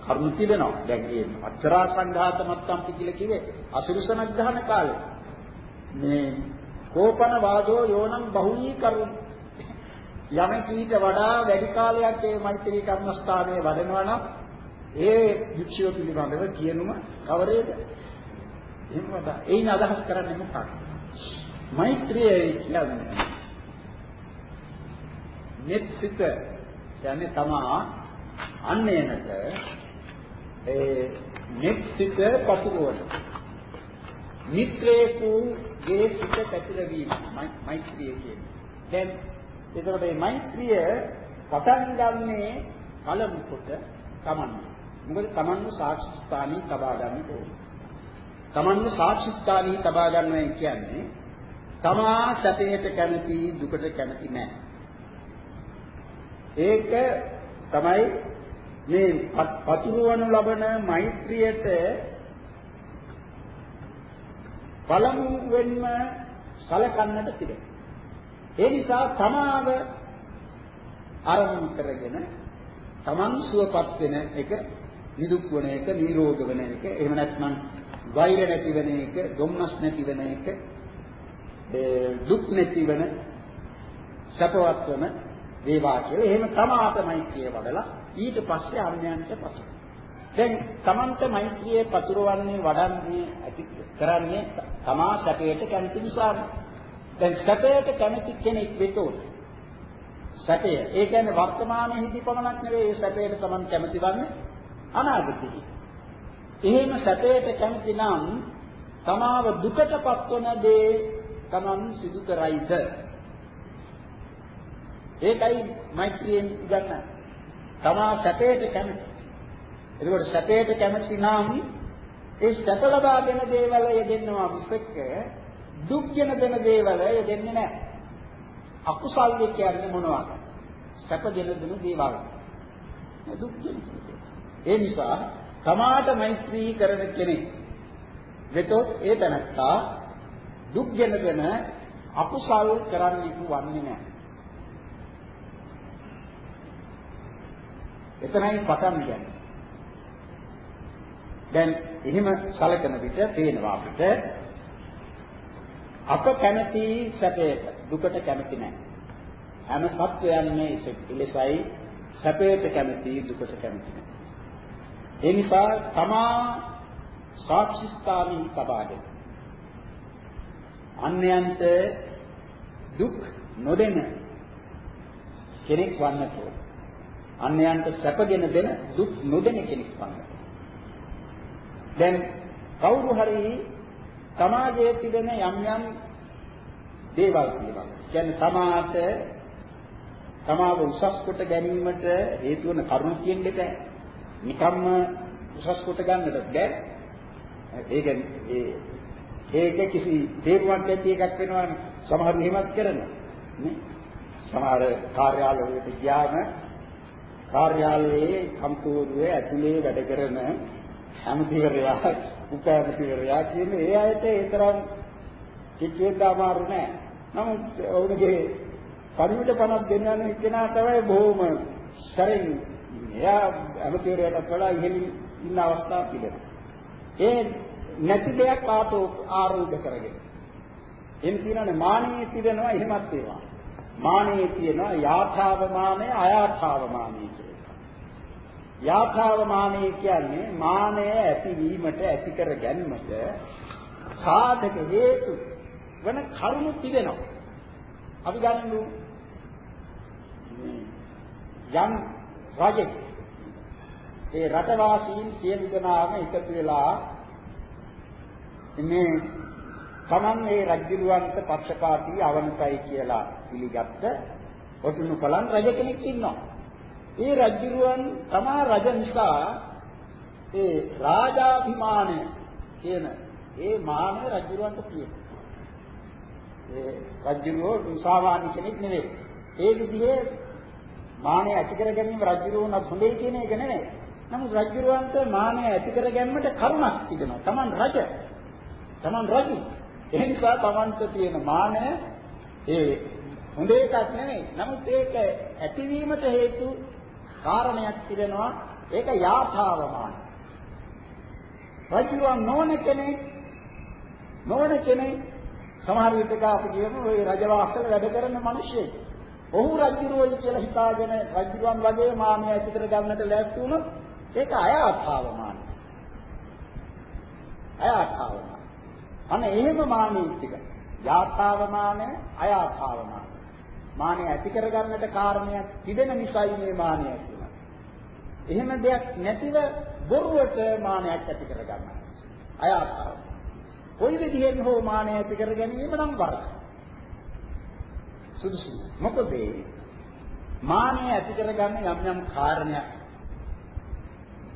කරුණු තිබෙනවා. දැන් මේ අච්චරා සංඝාත මත්තම් කියලා කිව්වේ අසුරුසන ග්‍රහණ කාලේ. මේ කෝපන වාදෝ යෝනම් බහුලී කරුණ යමකීට වඩා වැඩි කාලයක් මේ මෛත්‍රී කර්මස්ථානයේ වඩනවා නම් ඒ වික්ෂිය පිළිබඳව කියනුම කවරේද? එහෙමද? ඒයින් අදහස් කරන්නේ මොකක්ද? මෛත්‍රිය කියන්නේ මෙත්සිත කියන්නේ තමා අන්නේනට ඒ මෙත්සිත පසුරවන මිත්‍රේකු ගේ සිත පැතිරවීම මෛත්‍රිය කියන්නේ. දැන් එතකොට මේ මෛත්‍රිය පටන් ගන්නේ පළමු කොට තමන්ගේ. මොකද තමන්ව සාක්ෂි ස්ථානී තබා ගන්න ඕනේ. තමන්ව සාක්ෂි ස්ථානී තබා ගන්නවා කියන්නේ තමා සැපයට කැමති දුකට කැමති නැහැ. ඒක තමයි මේ පතුරවනු ලබන මෛත්‍රියට පළමුවෙන්ම සලකන්නට තිබේ. ඒ නිසා තමාව අරමුණු කරගෙන තමන් සුවපත් වෙන එක නිදුක් වෙන එක නිරෝධ වෙන එක එහෙම නැත්නම් වෛර නැති වෙන එක දුම්නස් නැති වෙන එක දුක් නැති වෙන සපවත් වෙන වේවා කියලා එහෙම තමාට මෛත්‍රිය වඩලා ඊට පස්සේ අන්‍යයන්ට පසු. දැන් තමන්ට මෛත්‍රියේ පතුරවන්නේ වඩන්නේ ඇති කරන්නේ තමා සැපයට කැමති නිසා දැන් සැපයට කැමති කෙනෙක් වෙතොත් සැපය ඒ කියන්නේ වර්තමානයේදී පමණක් නෙවෙයි ඒ සැපයට තමන් කැමති වන්නේ අනාගතයේදී එහෙම සැපයට කැමති නම් තමාව දුකටපත් වන දේ තමන් සිදු කරයිද? ඒකයි මෛත්‍රියෙන් ගන්න තමා සැපයට කැමති එතකොට සැපයට කැමති නම් ඒ සැප ලබා දෙන දේවල් යෙදෙනවා මිසක දුක් ගෙන දෙන දේවල් යෙදෙන්නේ නැහැ. අකුසල් කියන්නේ මොනවද? සැප ගෙන දෙන දේවල්. දුක් ගෙන ඒ නිසා තමාට මෛත්‍රී කරන කෙනෙක් වෙතොත් ඒ තනත්තා දුක් ගෙන දෙන අකුසල් කරන්නේ වන්නේ නැහැ. එතනයි පටන් ගන්නේ. දැන් එහෙම සැලකන විට පේනවා අපිට අප කැමති සැපයට දුකට කැමති නැහැ. හැම සත්වයන්ම ඉලෙසයි සැපයට කැමති දුකට කැමති නැහැ. ඒ නිසා තමා සාක්ෂි ස්ථානී තබාගෙන අන්‍යයන්ට දුක් නොදෙන කෙනෙක් වන්නට ඕන. අන්‍යයන්ට සැපගෙන දෙන දුක් නොදෙන කෙනෙක් වන්නට. දැන් කවුරු හරි සමාජයේ තිබෙන යම් යම් දේවල් පිළිබඳ කියන්නේ සමාජ තමාව උසස් කොට ගැනීමට හේතු වන කරුණු කියන දෙක නිකම්ම උසස් කොට ගන්නට බැහැ. ඒක ඒ ඒක කිසි තේරුවක් නැති එකක් වෙනවානේ. සමහරු එහෙමත් කරනවා. නේ? සමහර කාර්යාලවලට ගියාම කාර්යාලයේ කම්පියුටරේ ඇතුලේ වැඩ කරන ඇමතිවරයා උපඇමතිවරයා කියන ඒ අයට ඒ තරම් කිච්චෙන්න අමාරු නෑ. නමුත් ඔවුන්ගේ පරිවිත පණක් දෙන්නන කෙනා තමයි බොහොම සැරින් එයා ඇමතිවරයාට වඩා ඉහළින් ඉන්න අවස්ථා තිබෙනවා. ඒ නැති දෙයක් ආතෝ ආරෝධ කරගෙන. එන් කියනනේ මානෙ තිබෙනවා එහෙමත් ඒවා. මානෙ තියෙනවා යාථාව මානෙ අයාථාව මානෙ යාථාව මානෙ කියන්නේ මානය ඇතිවීමට ඇති කර ගැනීමට සාධක හේතු වන කරුණු තිබෙනවා. අපි ගන්නු යම් රජෙක් ඒ රටවාසීන් සියලු දෙනාම එකතු වෙලා මේ තමන් මේ රජුලවන්ත පක්ෂපාතී අවනතයි කියලා පිළිගත්ත ඔටුනු කලන් රජ කෙනෙක් ඉන්නවා. ඒ රජුරුවන් තමා රජ නිසා ඒ රාජාභිමානය කියන ඒ මානය රජුරවන්ට තියෙනවා. ඒ රජුරෝ සාමාන්‍ය කෙනෙක් නෙවෙයි. ඒ විදිහේ මානය ඇති කර ගැනීම රජුරුවන හොඳයි කියන එක නෙවෙයි. නමුත් රජුරවන්ට මානය ඇති කර ගැනීමට කරුණක් තිබෙනවා. Taman රජ. Taman රජු. ඒ නිසා Tamanට තියෙන මානය ඒ හොඳ එකක් නෙවෙයි. නමුත් ඒක ඇතිවීමට හේතු කාරණයක් තිබෙනවා. ඒක යාථාවමාන. රජුවන් නොවන කෙනෙක් නොවන කෙනෙක් සමහර විටක අපි කියමු ওই රජවාසල වැඩ කරන මිනිස්සෙක්. ඔහු රජුරෝයි කියලා හිතාගෙන රජුවන් වගේ මානය ඇති කර ගන්නට ලෑස්ති වුණොත් ඒක අයාථාවමාන. අයාථාවමාන. අනේ එහෙම මානෙයි ටික. යාථාවමාන අයාථාවමාන. මානය ඇති කර ගන්නට කාරණයක් තිබෙන නිසායි මේ මානය ඇති එහෙම දෙයක් නැතිව බොරුවට මානයක් ඇති කර ගන්නවා. අයාථාව. කොයි විදිහෙන් හෝ මානය ඇති කර ගැනීම නම් වරදයි. සුදුසු. මොකද මානය ඇති කරගන්න යම් යම් කාරණයක්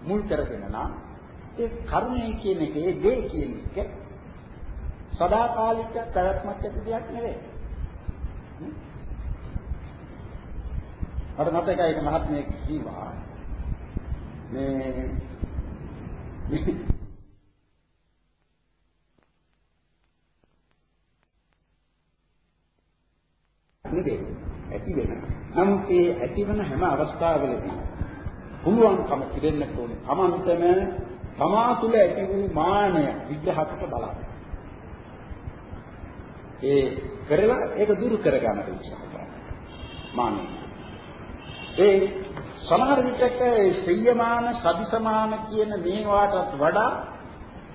මුල් කරගෙන නම් ඒ කර්මය කියන එක ඒ දේ කියන එක සදාකාලික පැවැත්මක් ඇති දෙයක් නෙවෙයි. අර මතකයි එක මහත්මයෙක් කිව්වා මේ නෙවෙයි ඇති වෙන. නමුත් ඒ ඇති වෙන හැම අවස්ථාවලදී පුළුවන්කම පිළිෙන්න ඕනේ. තමන්තම තමා තුළ ඇති වූ මානය විග්‍රහකට බලන්න. ඒ කරලා ඒක දුරු කරගන්න උත්සාහ කරනවා. මානය. ඒ සමහර විටක ශ්‍රීයමාන සදිසමාන කියන මේවාටත් වඩා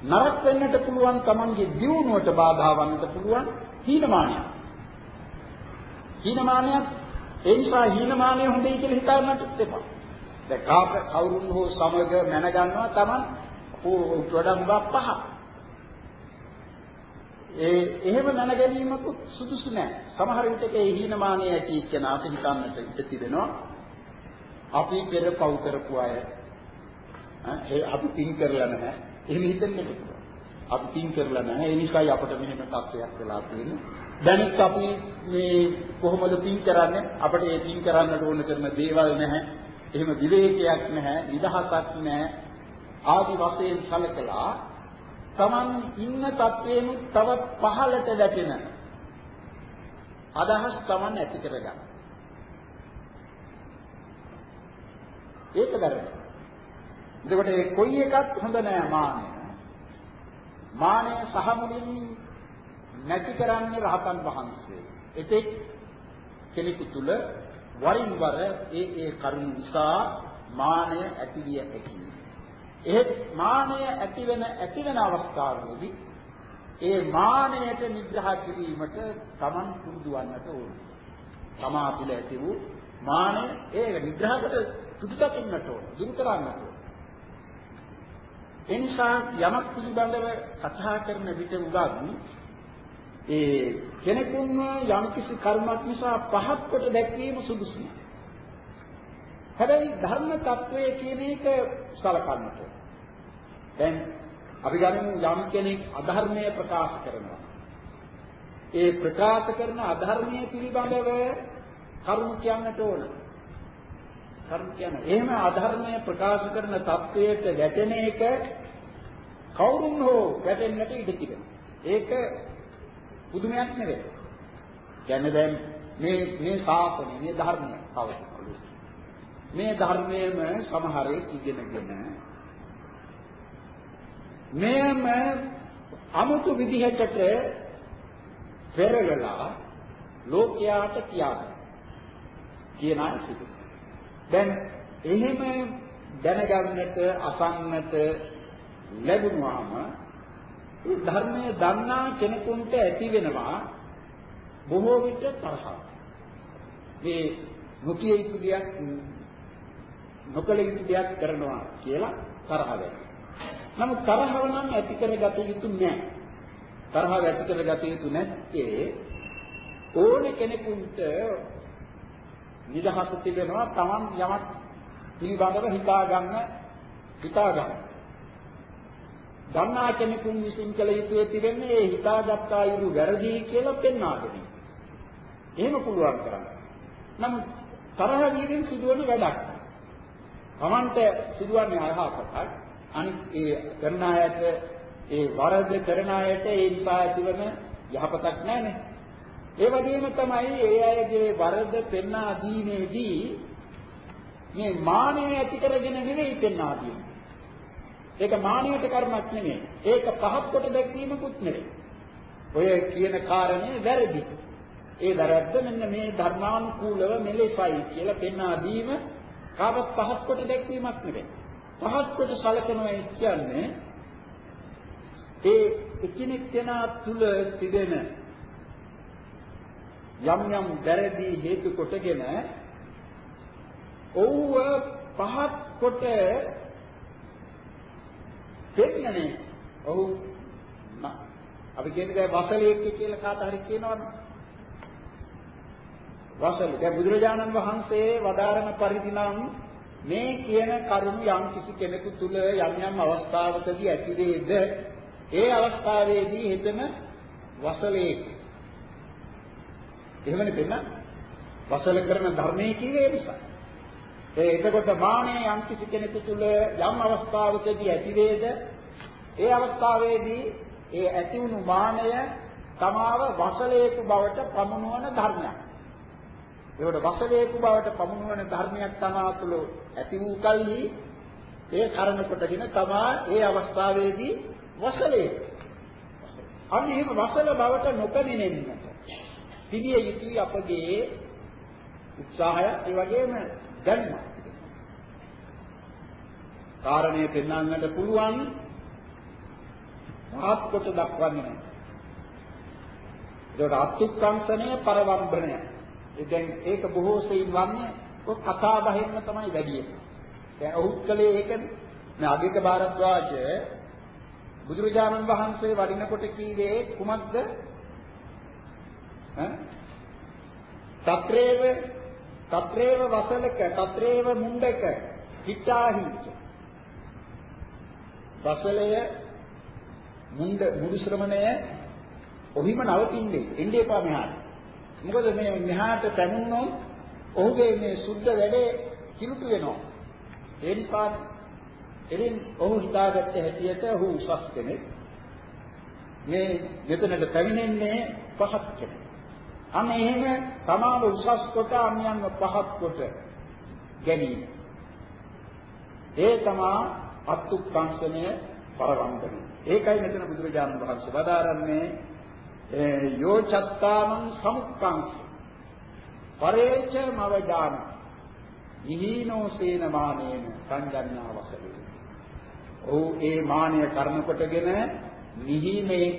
නරක වෙන්නට පුළුවන් Tamanගේ දියුණුවට බාධා වන්නට පුළුවන් හීනමානයක්. හීනමානයක් ඒ නිසා හීනමානය හොඳයි කියලා හිතන්නට එපා. දැන් කාප කවුරුන් හෝ සමග මැන ගන්නවා Taman උට වඩා මුගක් පහ. ඒ එහෙම මැන ගැනීමක සුදුසු නෑ. සමහර විටක ඒ හීනමානය ඇති කෙනාට හිතන්නට ඉඩ තිබෙනවා. අපි පෙර පව් කරපු අය ඒ අපි පින් කරලා නැහැ. එහෙම හිතන්නේ නැහැ. අපි පින් කරලා නැහැ. ඒ නිසායි අපිට මෙහෙම තත්ත්වයක් වෙලා තියෙන්නේ. දැනිත් අපි මේ කොහොමද පින් කරන්නේ? අපිට ඒ පින් කරන්නට ඕන කරන දේවල් නැහැ. එහෙම විවේකයක් නැහැ, නිදහසක් නැහැ. ආදි වශයෙන් සැලකලා Taman ඉන්න තත්වයෙන් තව පහළට වැටෙන අදහස් Taman ඇති කරගන්න. ඒක වැරදි. එතකොට ඒ කොයි එකත් හොඳ නෑ මානය. මානය සහ මුලින් නැති කරන්නේ රහතන් වහන්සේ. එතෙක් කෙනෙකු තුල වරින් වර ඒ ඒ කරුණ නිසා මානය ඇති විය හැකියි. එහෙත් මානය ඇති වෙන ඇති වෙන අවස්ථාවලදී ඒ මානයට නිග්‍රහ කිරීමට Taman පුරුදු වන්නට ඕනේ. තමා තුළ ඇති වූ මානය ඒ නිග්‍රහකට පිටුදකින්නට ඕන, දුරු කරන්නට ඕන. එනිසා යමක් පිළිබඳව කතා කරන විට උගත් ඒ කෙනෙකුන්ව යම්කිසි කර්මයක් නිසා පහත් කොට දැක්වීම සුදුසුයි. හැබැයි ධර්ම తත්වයේ කියන එක සලකන්නට. දැන් අපි ගනිමු යම් කෙනෙක් අධර්මය ප්‍රකාශ කරනවා. ඒ ප්‍රකාශ කරන අධර්මයේ පිළිබඳව කරුණු කියන්නට ඕන. කර්ම කියන්නේ එහෙම අධර්මය ප්‍රකාශ කරන தത്വයට වැටෙන එක කවුරුන් හෝ වැටෙන්නට ඉඩ තිබෙනවා. ඒක පුදුමයක් නෙවෙයි. කියන්නේ දැන් මේ මේ ශාසනය, මේ ධර්මය තව මේ ධර්මයේම සමහරේ ඉගෙනගෙන මෙයම අමුතු විදිහකට පෙරලලා ලෝකයාට කියනවා. කියනා සිදුයි. දැන් එහෙම දැනගන්නට අසන්නට ලැබුණාම ඒ ධර්මයේ දන්නා කෙනෙකුට ඇති වෙනවා බොහෝ විට තරහ. මේ නොකිය යුතු දෙයක් නොකල යුතු දෙයක් කරනවා කියලා තරහ වෙනවා. නමුත් තරහව නම් ඇති කරගත යුතු නෑ. තරහව ඇති කරගත යුතු නැත්තේ ඕන කෙනෙකුට නිදහස තිබෙනවා Taman යමක් පිළිබඳව හිතා ගන්න හිතා ගන්න. ගන්නා කෙනෙකුන් විසින් කළ යුතු තිබෙන්නේ ඒ හිතාගත් අයුරු වැරදි කියලා පෙන්වා දෙන්නේ. එහෙම පුළුවන් කරන්න. නමුත් තරහ වීමෙන් සිදුවන වැඩක්. Tamante සිදුවන්නේ අයහපතක්. අනිත් ඒ කරන අයට ඒ වරද කරන අයට ඒ නිසා ඇතිවන යහපතක් නැහැනේ. ඒ වගේම තමයි ඒ අයගේ වරද පෙන්වා දීමේදී මේ මානය ඇති කරගෙන නෙවෙයි පෙන්වා දීන්නේ. ඒක මානියට කර්මයක් නෙමෙයි. ඒක පහත් කොට දැක්වීමකුත් නෙවෙයි. ඔය කියන කාරණේ වැරදි. ඒ වැරද්ද මෙන්න මේ ධර්මානුකූලව මෙලෙසයි කියලා පෙන්වා දීම කාවත් පහත් කොට දැක්වීමක් නෙවෙයි. පහත් කොට සැලකනවා කියන්නේ ඒ එකිනෙක කෙනා තුල තිබෙන යම් යම් වැරදි හේතු කොටගෙන ඔව්ව පහත් කොට දෙන්නනේ ඔව්. අපි කියන්නේ වසලෙක් කියලා කාට හරි කියනවනේ වසල. දැන් බුදුරජාණන් වහන්සේ වදාරන පරිදි නම් මේ කියන කරුණ යම් කිසි කෙනෙකු තුල යම් යම් අවස්ථාවකදී ඇති වේද? ඒ අවස්ථාවේදී හිතන වසලේ එහෙමනේ දෙන්න වසල කරන ධර්මයේ කියේ නිසා ඒ එතකොට මානෙ යම් කිසි කෙනෙකු තුල යම් අවස්ථාවකදී ඇති වේද ඒ අවස්ථාවේදී ඒ ඇති වුණු මානය තමාව වසලේතු බවට පමුණුවන ධර්මයක්. ඒකට වසලේතු බවට පමුණුවන ධර්මයක් තමා තුළ ඇති වූ කල්හි ඒ කරණ කොටගෙන තමා ඒ අවස්ථාවේදී වසලේ. අන්න එහෙම වසල බවට නොපෙනෙන්නට පිළිය යුතුයි අපගේ උත්සාහය ඒ වගේම දැනුම. කාරණේ පෙන්වන්නට පුළුවන් පහත් කොට දක්වන්නේ නැහැ. ඒකට අත්ුක්කංශනය පරවම්බණය. ඒ දැන් ඒක බොහෝ සෙයින් වන්නේ ඔය කතා බහෙන්න තමයි වැඩි. දැන් ඔහුත් කලේ ඒකනේ. මේ අධික භාරද්වාජ බුදුරජාණන් වහන්සේ වඩිනකොට කීවේ කුමක්ද? තත්‍රේව තත්‍රේව වසලක තත්‍රේව මුණ්ඩක හිතාහිච්ච වසලය මුණ්ඩ මුරු ශ්‍රමණය ඔහිම නවතින්නේ එන්නේ එපා මෙහාට මොකද මේ මෙහාට පැමුණොත් ඔහුගේ මේ සුද්ධ වැඩේ කිලුටු වෙනවා. ඒ නිසා එරින් ඔහු හිතාගත්ත හැටියට ඔහු උසස් කෙනෙක්. මේ මෙතනට පැමිණෙන්නේ පහත් කෙනෙක්. අන්න එහෙම තමාව උසස් කොට අන්‍යයන්ව පහත් කොට ගැනීම. ඒ තමා අත්ුක්කංශනය පරවන්දනය. ඒකයි මෙතන බුදුරජාණන් වහන්සේ වදාරන්නේ යෝ චත්තාමං සමුක්කංශ පරේච මවජාන නිහීනෝ සේන මානේන සංජඤ්ඤා වසලේ. ඔව් ඒ මානය කර්ම කොටගෙන නිහීමේ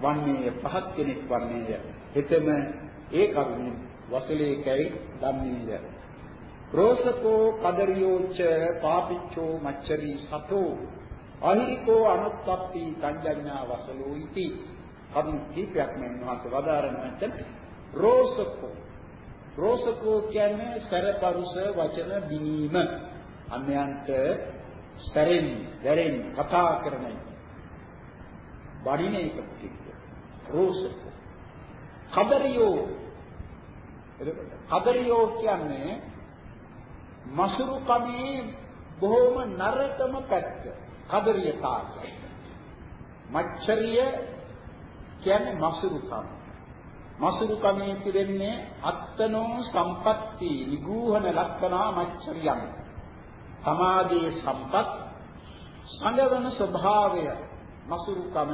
වන්නේ පහත් කෙනෙක් වන්නේය. එතෙම ඒ කරුණ වසලේකයි ධම්මීය. රෝසකෝ කදරියෝච පාපිච්චෝ මච්චරි සතෝ අහිරිකෝ අනුත්ප්පි සංජඤ්ඤා වසලෝ ඉති. කරුණ කීපයක් මෙන් මහත් වදාරන්නට රෝසකෝ රෝසකෝ කියන්නේ සරපරුස වචන බිනීම අන්‍යයන්ට සැරෙන් දැරෙන් කතා කරන එක. බඩින එක රෝසකෝ කබරියෝ කබරියෝ කියන්නේ මසුරු කමේ බොහොම නරකම පැත්ත. කබරියතා මච්චරිය කියන්නේ මසුරු කම. මසුරු කමේ තිරෙන්නේ අත්තනෝ සම්පatti නිගූහන ලක්ෂණා මච්චරියම් සමාධියේ සම්පත් සංගවන ස්වභාවය. මසුරු කම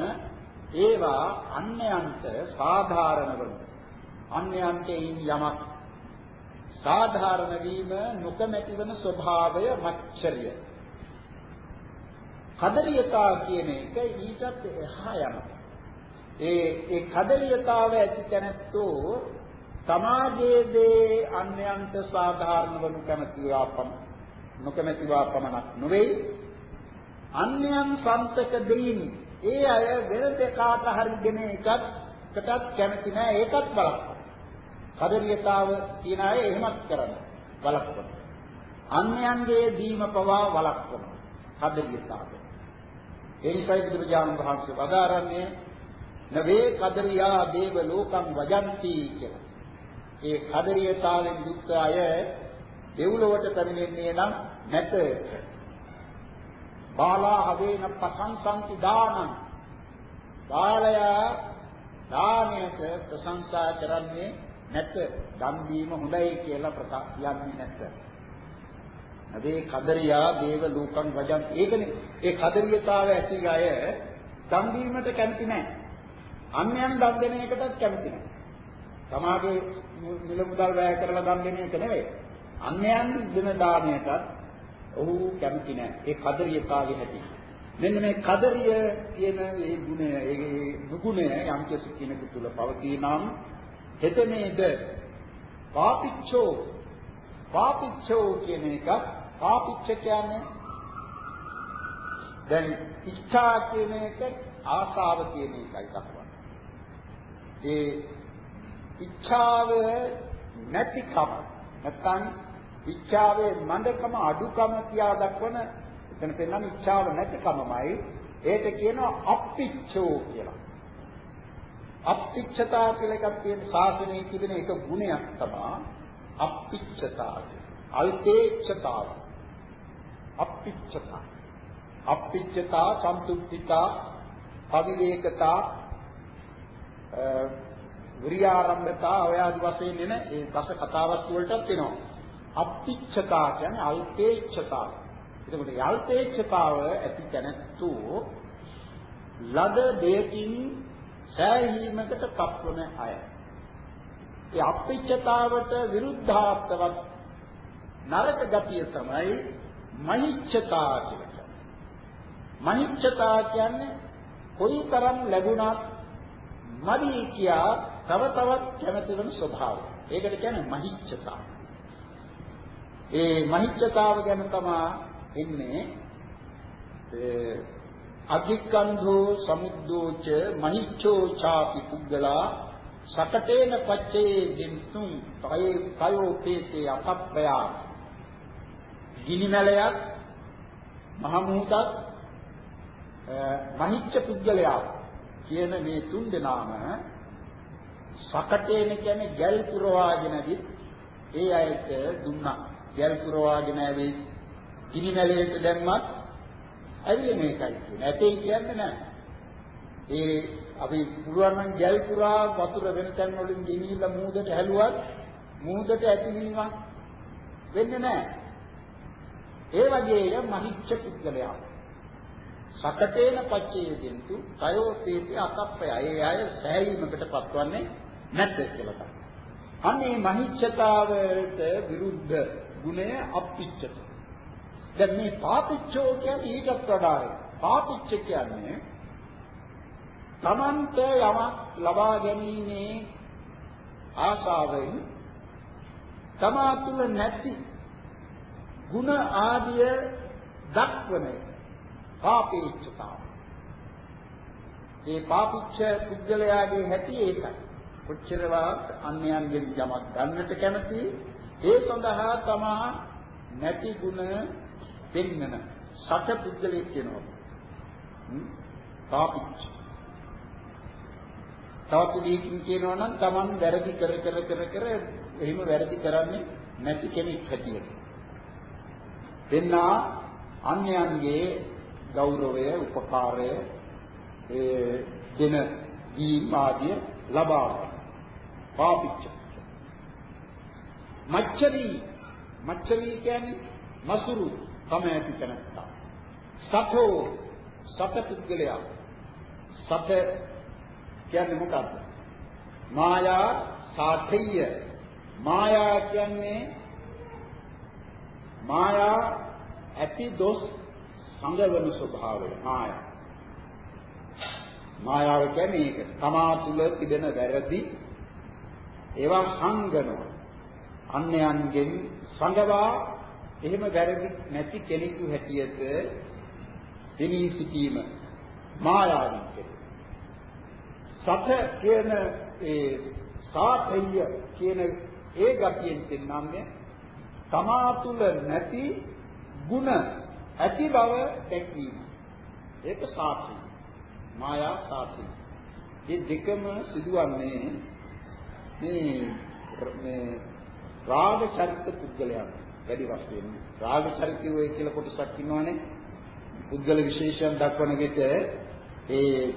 ඒවා අන්‍යයන්ට සාධාරණ වන අන්‍යයන්ට යමක් සාධාරණ වීම නොකමැති වන ස්වභාවය මච්චරිය. කදරියතා කියන එක ඊටත් එහා යනවා. ඒ ඒ කදරියතාව ඇති තැනැත්තෝ සමාජයේ දේ අන්‍යයන්ට සාධාරණ වනු කැමැතිවා පම නොකමැතිවා පමණක් නොවේ අන්‍යයන් සම්තක දෙයින් ඒ අය වෙන දෙකාට හරි දෙන එකත්කටත් කැමති නෑ ඒකත් බලන්න. කදරියතාව තියන අය එහෙමත් කරන බලක්වන. අන්‍යයන්ගේ දීම පවා වළක්වන කදරියතාව. ඒ නිසා බුදුරජාණන් වහන්සේ වදාරන්නේ නවේ කදරියා දේව ලෝකං වජಂತಿ කියලා. ඒ කදරියතාවෙන් යුක්ත අය දෙව්ලොවට පැමිණෙන්නේ නම් නැත. බාලා හවේන පසංසන්ති දානං. බාලයා දානයට ප්‍රශංසා කරන්නේ නැත. දන් දීම හොඳයි කියලා ප්‍රකාශ කියන්නේ නැත. අදේ කදරියා දේව ලෝකං වජන් ඒකනේ ඒ කදරියතාවය ඇති අය දන් දීමට කැමති නැහැ. අන්‍යයන් දන් දෙන එකටත් කැමති නැහැ. සමාජයේ මිල මුදල් වැය කරලා දන් දෙන එක නෙවෙයි. අන්‍යයන් දෙන දාණයටත් ඔහු කැමති නැහැ. ඒ කදරියතාවේ හැටි. මෙන්න මේ කදරිය කියන මේ ගුණය, ඒ දුගුණය යම් කෙනෙකු තුළ පවතිනම් හෙතනේද පාපිච්චෝ පාපිච්චෝ කියන එක පාපිච්ච කියන්නේ දැන් ඉච්ඡා කියන එක ආශාව කියන එකයි දක්වන්නේ. ඒ ඉච්ඡාව නැතිකම නැත්නම් ඉච්ඡාවේ මන්දකම අඩුකම කියා දක්වන එතන පෙන්නන්නේ ඉච්ඡාව නැතිකමමයි ඒකට කියනවා අප්පිච්ඡෝ කියලා. අප්පිච්ඡතා කියලා එකක් තියෙන සාසනයේ තිබෙන එක ගුණයක් තමයි අප්පිච්ඡතාව. අල්පේච්ඡතාව. අප්පිච්ඡතා. අප්පිච්ඡතා සම්තුක්තිතා අවිවේකතා විරියාරම්භතා ඔය ආදි වශයෙන් එන ඒ දස කතාවත් වලටත් එනවා. අප්පිච්ඡතා කියන්නේ අල්පේච්ඡතාව. එතකොට අල්පේච්ඡතාව ඇති තැනතු ලද දෙයකින් සෑහීමකට පත්වන අය. ඒ අප්පිච්ඡතාවට විරුද්ධාර්ථවත් නරක ගතිය තමයි මහිච්ඡතා කියලා කියන්නේ. මහිච්ඡතා කියන්නේ කොයිතරම් ලැබුණත් මදි කියා තව තවත් කැමති වෙන ස්වභාවය. ඒකට කියන්නේ මහිච්ඡතා. ඒ මහිච්ඡතාව ගැන තමයි එන්නේ අධිකන්ධෝ සමුද්දෝච මහිච්ඡෝ චාපි පුද්ගලා සකටේන පච්චේ දින්තුම් තයේ කයෝ තේසේ අපප්පයා. ගිනි මැලයක් මහ මුහුදක් මහිච්ඡ පුද්ගලයා කියන මේ තුන් දෙනාම සකටේන කියන්නේ ගැල් පුරවාගෙන විත් ඒ අයට දුන්නා. ගැල් පුරවාගෙන ඇවි ගිනි මැලයට දැම්මත් ඇවිල්ලා මේකයි කියන්නේ ඇතේ කියන්නේ නැහැ ඒ අපි පුළුවන් නම් ගැල් පුරා වතුර වෙන තැන් වලින් ගෙනිහිල්ලා මූදට හැලුවත් මූදට ඇතිවීමක් වෙන්නේ නැහැ. ඒ වගේම මහිච්ඡ පුද්ගලයා. සකටේන පච්චේ දෙන්තු කයෝ තේති අකප්පය. ඒ අය සෑහීමකට පත්වන්නේ නැද්ද කියලා තමයි. අනේ මහිච්ඡතාවට විරුද්ධ ගුණය අප්පිච්ඡත. දැන් මේ පාපිච්ඡෝ කියන්නේ ඊටත් වඩා පාපිච්ඡ කියන්නේ තමන්ට යමක් ලබා ගැනීමේ ආශාවෙන් තමා තුළ නැති ಗುಣ ආදිය දක්වන පාපීච්ඡතාව. ඒ පාපිච්ඡ පුද්ගලයාගේ හැටි ඒකයි. කොච්චරවත් අන්‍යයන්ගෙන් යමක් ගන්නට කැමති ඒ සඳහා තමා නැති ಗುಣ පෙන්වන සත පුද්ගලෙක් වෙනවා. පාපිච්ඡ තවත් උදීකින් කියනවා නම් Taman වැරදි කර කර කර කර එහෙම වැරදි කරන්නේ නැති කෙනෙක් හැටියට. දෙන්නා අන්‍යයන්ගේ ගෞරවය, උපකාරය ඒ දෙන දීමාදිය ලබා පාපිච්ච. මච්චරි මච්චරි කියන්නේ මසුරු තමයි ඇති තැනත්තා. සතෝ සත පුද්ගලයා සත කියන්නේ මොකක්ද? මායා සාඨිය. මායා කියන්නේ මායා ඇති දොස් සංගවන ස්වභාවය මායා. මායාව කියන්නේ ඒක. තමා තුළ තිබෙන වැරදි ඒවා සංගනවා. අන්‍යයන්ගෙන් සංගවා එහෙම වැරදි නැති කෙනෙකු හැටියට දෙනී සිටීම මායාවෙන් කෙරේ. සත කියන ඒ සාතය කියන ඒ ගතියෙන් පෙන්වන්නේ තමා තුල නැති ಗುಣ ඇති බව දැක්වීම. ඒක සාත්‍රි. මායා සාත්‍රි. මේ දෙකම සිදුවන්නේ මේ මේ රාග චරිත පුද්ගලයන් වැඩි වශයෙන් රාග චරිතය ඔය කියලා කොටසක් ඉන්නවනේ පුද්ගල විශේෂයන් දක්වන විට ඒ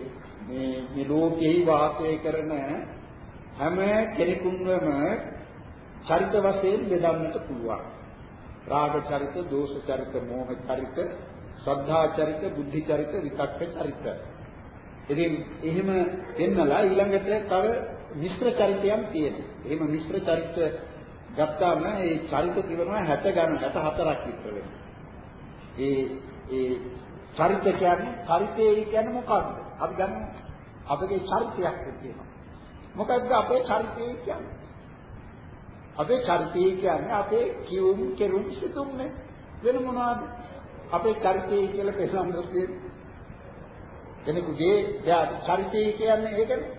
මේ මේ ලෝකෙහි වාසය කරන හැම කෙනෙකුන්වම චරිත වශයෙන් බෙදන්නට පුළුවන්. රාග චරිත, දෝෂ චරිත, මෝහ චරිත, ශ්‍රද්ධා චරිත, බුද්ධි චරිත, විතක්ක චරිත. ඉතින් එහෙම දෙන්නලා ඊළඟට තව මිශ්‍ර චරිතයන් තියෙනවා. එහෙම මිශ්‍ර චරිත ගත්තාම ඒ චරිත තිබෙනවා 60 ගණන් 64ක් විතර වෙනවා. ඒ ඒ චරිත කියන්නේ චරිතය කියන්නේ මොකක්ද? අපි ගන්න අපගේ චරිතයක් තියෙනවා. මොකක්ද අපේ චරිතය කියන්නේ? අපේ චරිතය කියන්නේ අපේ කියුම් කෙරුම් සිතුම්නේ වෙන මොනවද? අපේ චරිතය කියලා පෙළඹෙන්නේ කෙනෙකුගේ චරිතය කියන්නේ ඒකනේ.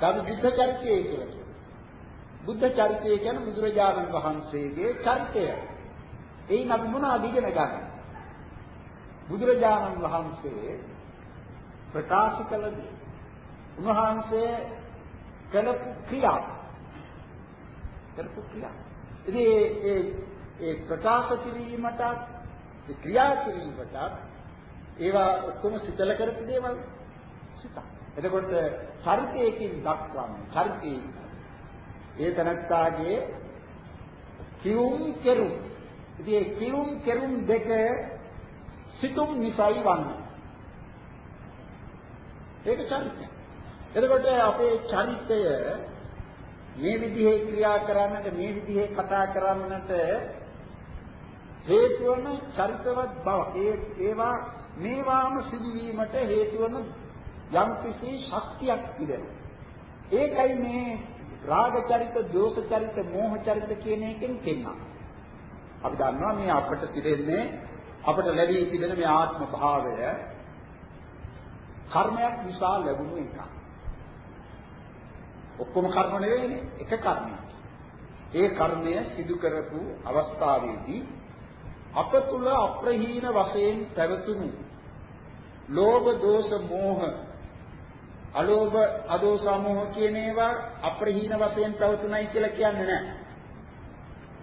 කවි බුද්ධ චරිතය කියලා කියනවා. බුද්ධ චරිතය කියන්නේ බුදුරජාණන් වහන්සේගේ චරිතය. එයින් අපි මොනවද ඉගෙන ගන්නේ? බුදුරජාණන් වහන්සේ ප්‍රකාශ කළ දේ. උන්වහන්සේ කළපු ක්‍රියා. කළපු ක්‍රියා. ඉතින් ඒ ඒ ප්‍රකාශ කිරීමට ඒ ක්‍රියා කිරීමට ඒවා ඔක්කොම සිතල කරපු දේවල් සිත. එතකොට චරිතයකින් දක්වන්නේ චරිතය ඒ තනත්තාගේ කිවුම් කෙරුම්. ඉතින් ඒ කිවුම් කෙරුම් දෙක සිතුම් නිසයි වන්නේ. ඒක චරිතය. එතකොට අපේ චරිතය මේ විදිහේ ක්‍රියා කරන්නට මේ විදිහේ කතා කරන්නට හේතු වන චරිතවත් බව ඒ ඒවා මේවාම සිදුවීමට හේතු වන යම් කිසි ශක්තියක් තිබෙනවා ඒකයි මේ රාග චරිත, දෝෂ චරිත, මෝහ චරිත කියන එකෙන් පෙන්වන්නේ. අපි දන්නවා මේ අපට තිබෙන්නේ අපට ලැබී තිබෙන මේ ආත්ම භාවය කර්මයක් නිසා ලැබුණු එකක්. ඔක්කොම කර්ම නෙවෙයිනේ එක කර්මයක්. ඒ කර්මය සිදු කරපු අවස්ථාවේදී අප තුල අප්‍රහීන වශයෙන් පැවතුණු ලෝභ දෝෂ මෝහ අලෝභ අදෝසමෝහ කියන ඒවා අප්‍රහීන වශයෙන් පැවතුණයි කියලා කියන්නේ නැහැ.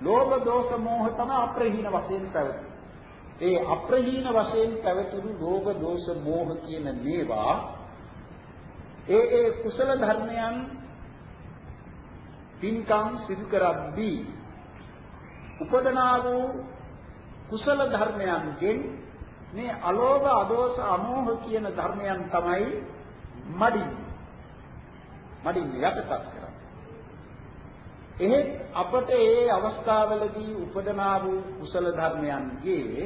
ලෝභ දෝෂ මෝහ තමයි අප්‍රහීන වශයෙන් පැවතුනේ. ඒ අප්‍රහීන වශයෙන් පැවතුණු ලෝභ දෝෂ මෝහ කියන මේවා ඒ ඒ කුසල ධර්මයන් පින්කම් සිදු කරද්දී උපදනා වූ කුසල ධර්මයන්ගෙන් මේ අලෝභ අදෝස අමෝහ කියන ධර්මයන් තමයි මඩින් මඩින් යටපත් කරා. එහෙත් අපට ඒ අවස්ථාවලදී උපදනා වූ කුසල ධර්මයන්ගේ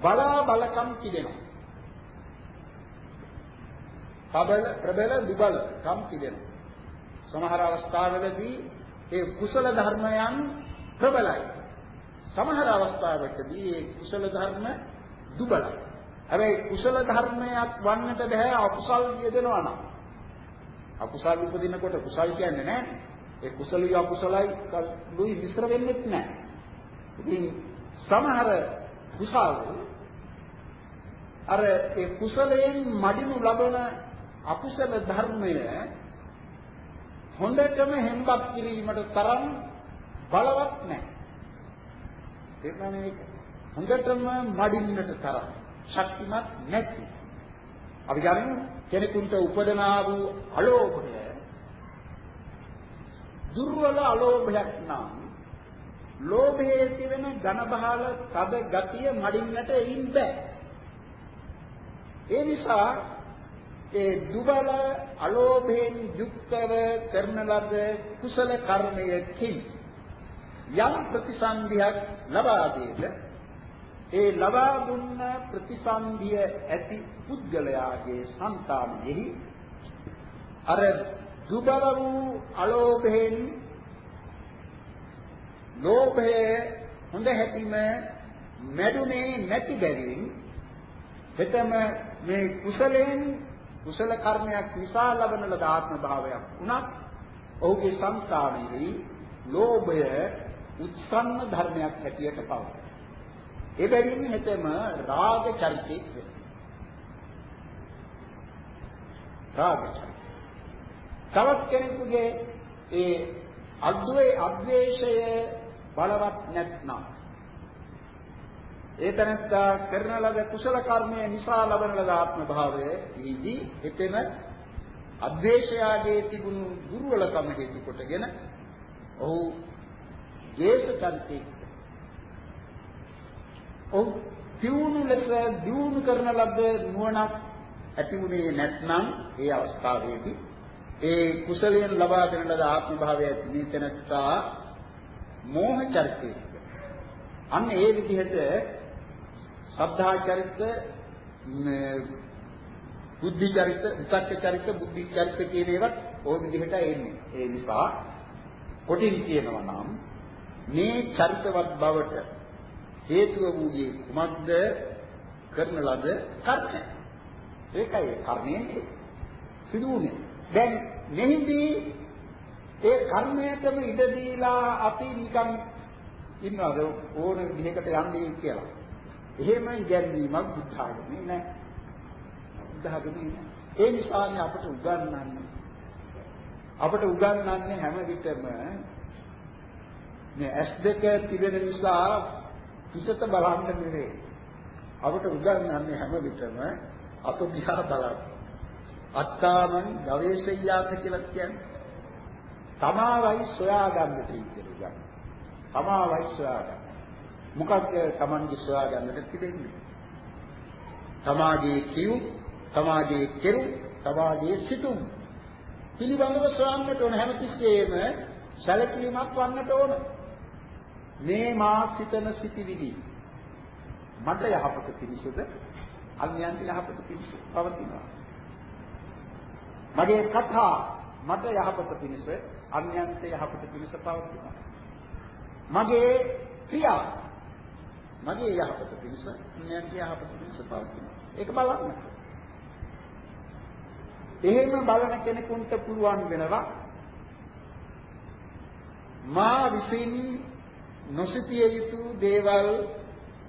බලා බලකම් තිබෙනවා. ප්‍රබල ප්‍රබල දුබල කම් තිබෙනවා. සමහර අවස්ථාවලදී ඒ කුසල ධර්මයන් ප්‍රබලයි. සමහර අවස්ථාවකදී ඒ කුසල ධර්ම දුබලයි. හැබැයි කුසල ධර්මයක් වන්නට බෑ අකුසල් යෙදෙනවා නම්. අකුසල් උපදිනකොට කුසල් කියන්නේ නැහැ. ඒ කුසලයි අකුසලයි දුයි මිශ්‍ර වෙන්නේ නැහැ. ඉතින් සමහර කුසල් අර ඒ කුසලයෙන් මඩිනු ලබන අකුසල ධර්මය හොඳටම හෙම්බත් කිරීමට තරම් බලවත් නැහැ. ඒක නේද? හොඳටම මඩින්නට තරම් ශක්තිමත් නැති. අපි ගන්න කෙනෙකුට උපදනා වූ අලෝභය දුර්වල අලෝභයක් නම් ලෝභයේ තිබෙන ඝන බහල තද ගතිය මඩින්නට එයින් බෑ. ඒ නිසා ඒ දුබල අලෝභයෙන් යුක්තව කරන ලද කුසල කර්මයකින් යම් ප්‍රතිසන්දියක් ලබා දෙද ඒ ලබා දුන්න ප්‍රතිසන්දිය ඇති පුද්ගලයාගේ సంతානෙහි අර දුබල වූ අලෝභයෙන් ලෝභයේ හොඳ හැටිම මැඩුනේ නැති බැවින් හෙතම මේ කුසලයෙන් කුසල කර්මයක් නිසා ලබන ලද ආත්ම භාවයක් වුණත් ඔහුගේ సంతානෙහි ලෝභය උත්සන්න ධර්මයක් හැටියට පවතී. ඒ බැවින් හෙතෙම රාග චරිතයක් වෙනවා. රාග චරිත. තවත් කෙනෙකුගේ ඒ අද්වේ අද්වේෂය බලවත් නැත්නම් ඒ තැනත්තා කරන ලද කුසල කර්මය නිසා ලබන ලද ආත්ම භාවය ඊදී එතෙම අද්වේෂයාගේ තිබුණු දුර්වලකම හේතු කොටගෙන ඔහු ජේත චරිතයක් ඔහු තියුණු ලෙස දියුණු කරන ලද නුවණක් ඇති වුණේ නැත්නම් ඒ අවස්ථාවේදී ඒ කුසලයෙන් ලබා දෙන ලද ආත්ම භාවය මේ තැනත්තා මෝහ චරිතය. අන්න ඒ විදිහට සද්ධා චරිත බුද්ධි චරිත, විතක්ක චරිත, බුද්ධි චරිත කියන ඒවත් ওই විදිහට එන්නේ. ඒ නිසා කොටින් කියනවා නම් මේ චරිතවත් බවට හේතුව වූයේ කුමක්ද කරන ලද කර්මය. ඒකයි කර්මයෙන් සිදු වුනේ. දැන් මෙහිදී ඒ කර්මයටම ඉඩ දීලා අපි නිකන් ඉන්නවද ඕන විදිහකට යන්නේ කියලා. එහෙම ඉගැන්වීමක් බුද්ධ ආගමේ නැහැ. බුද්ධ ආගමේ නැහැ. ඒ නිසානේ අපට උගන්වන්නේ. අපට උගන්වන්නේ හැම විටම මේ S2 තිබෙන නිසා පිටත බලන්න නෙවෙයි. අපට උගන්වන්නේ හැම විටම අත දිහා බලන්න. අත්තාමං ගවේෂయ్యාත කියලා කියන්නේ තමාවයි සොයාගන්න තියෙන්නේ. තමාවයි සොයාගන්න. මොකක්ද Tamange සොයාගන්නට තිබෙන්නේ? තමාගේ කිව්, තමාගේ කෙරු, තමාගේ සිතුම් පිළිබඳව සොයන්නට ඕන හැමතිස්සෙම සැලකීමක් වන්නට ඕන. මේ මා සිතන සිටිවිදි මට යහපත පිණිසද අන්‍යයන්ට යහපත පිණිස පවතිනවා. මගේ කතා මට යහපත පිණිස අන්‍යයන්ට යහපත පිණිස පවතිනවා. මගේ ක්‍රියා මගේ යහපත පිණිස අන්‍යයන්ට යහපත පිණිස පවතිනවා. ඒක බලන්න. එහෙම බලන කෙනෙකුට පුළුවන් වෙනවා මා විසින් නොසිතිය යුතු දේවල්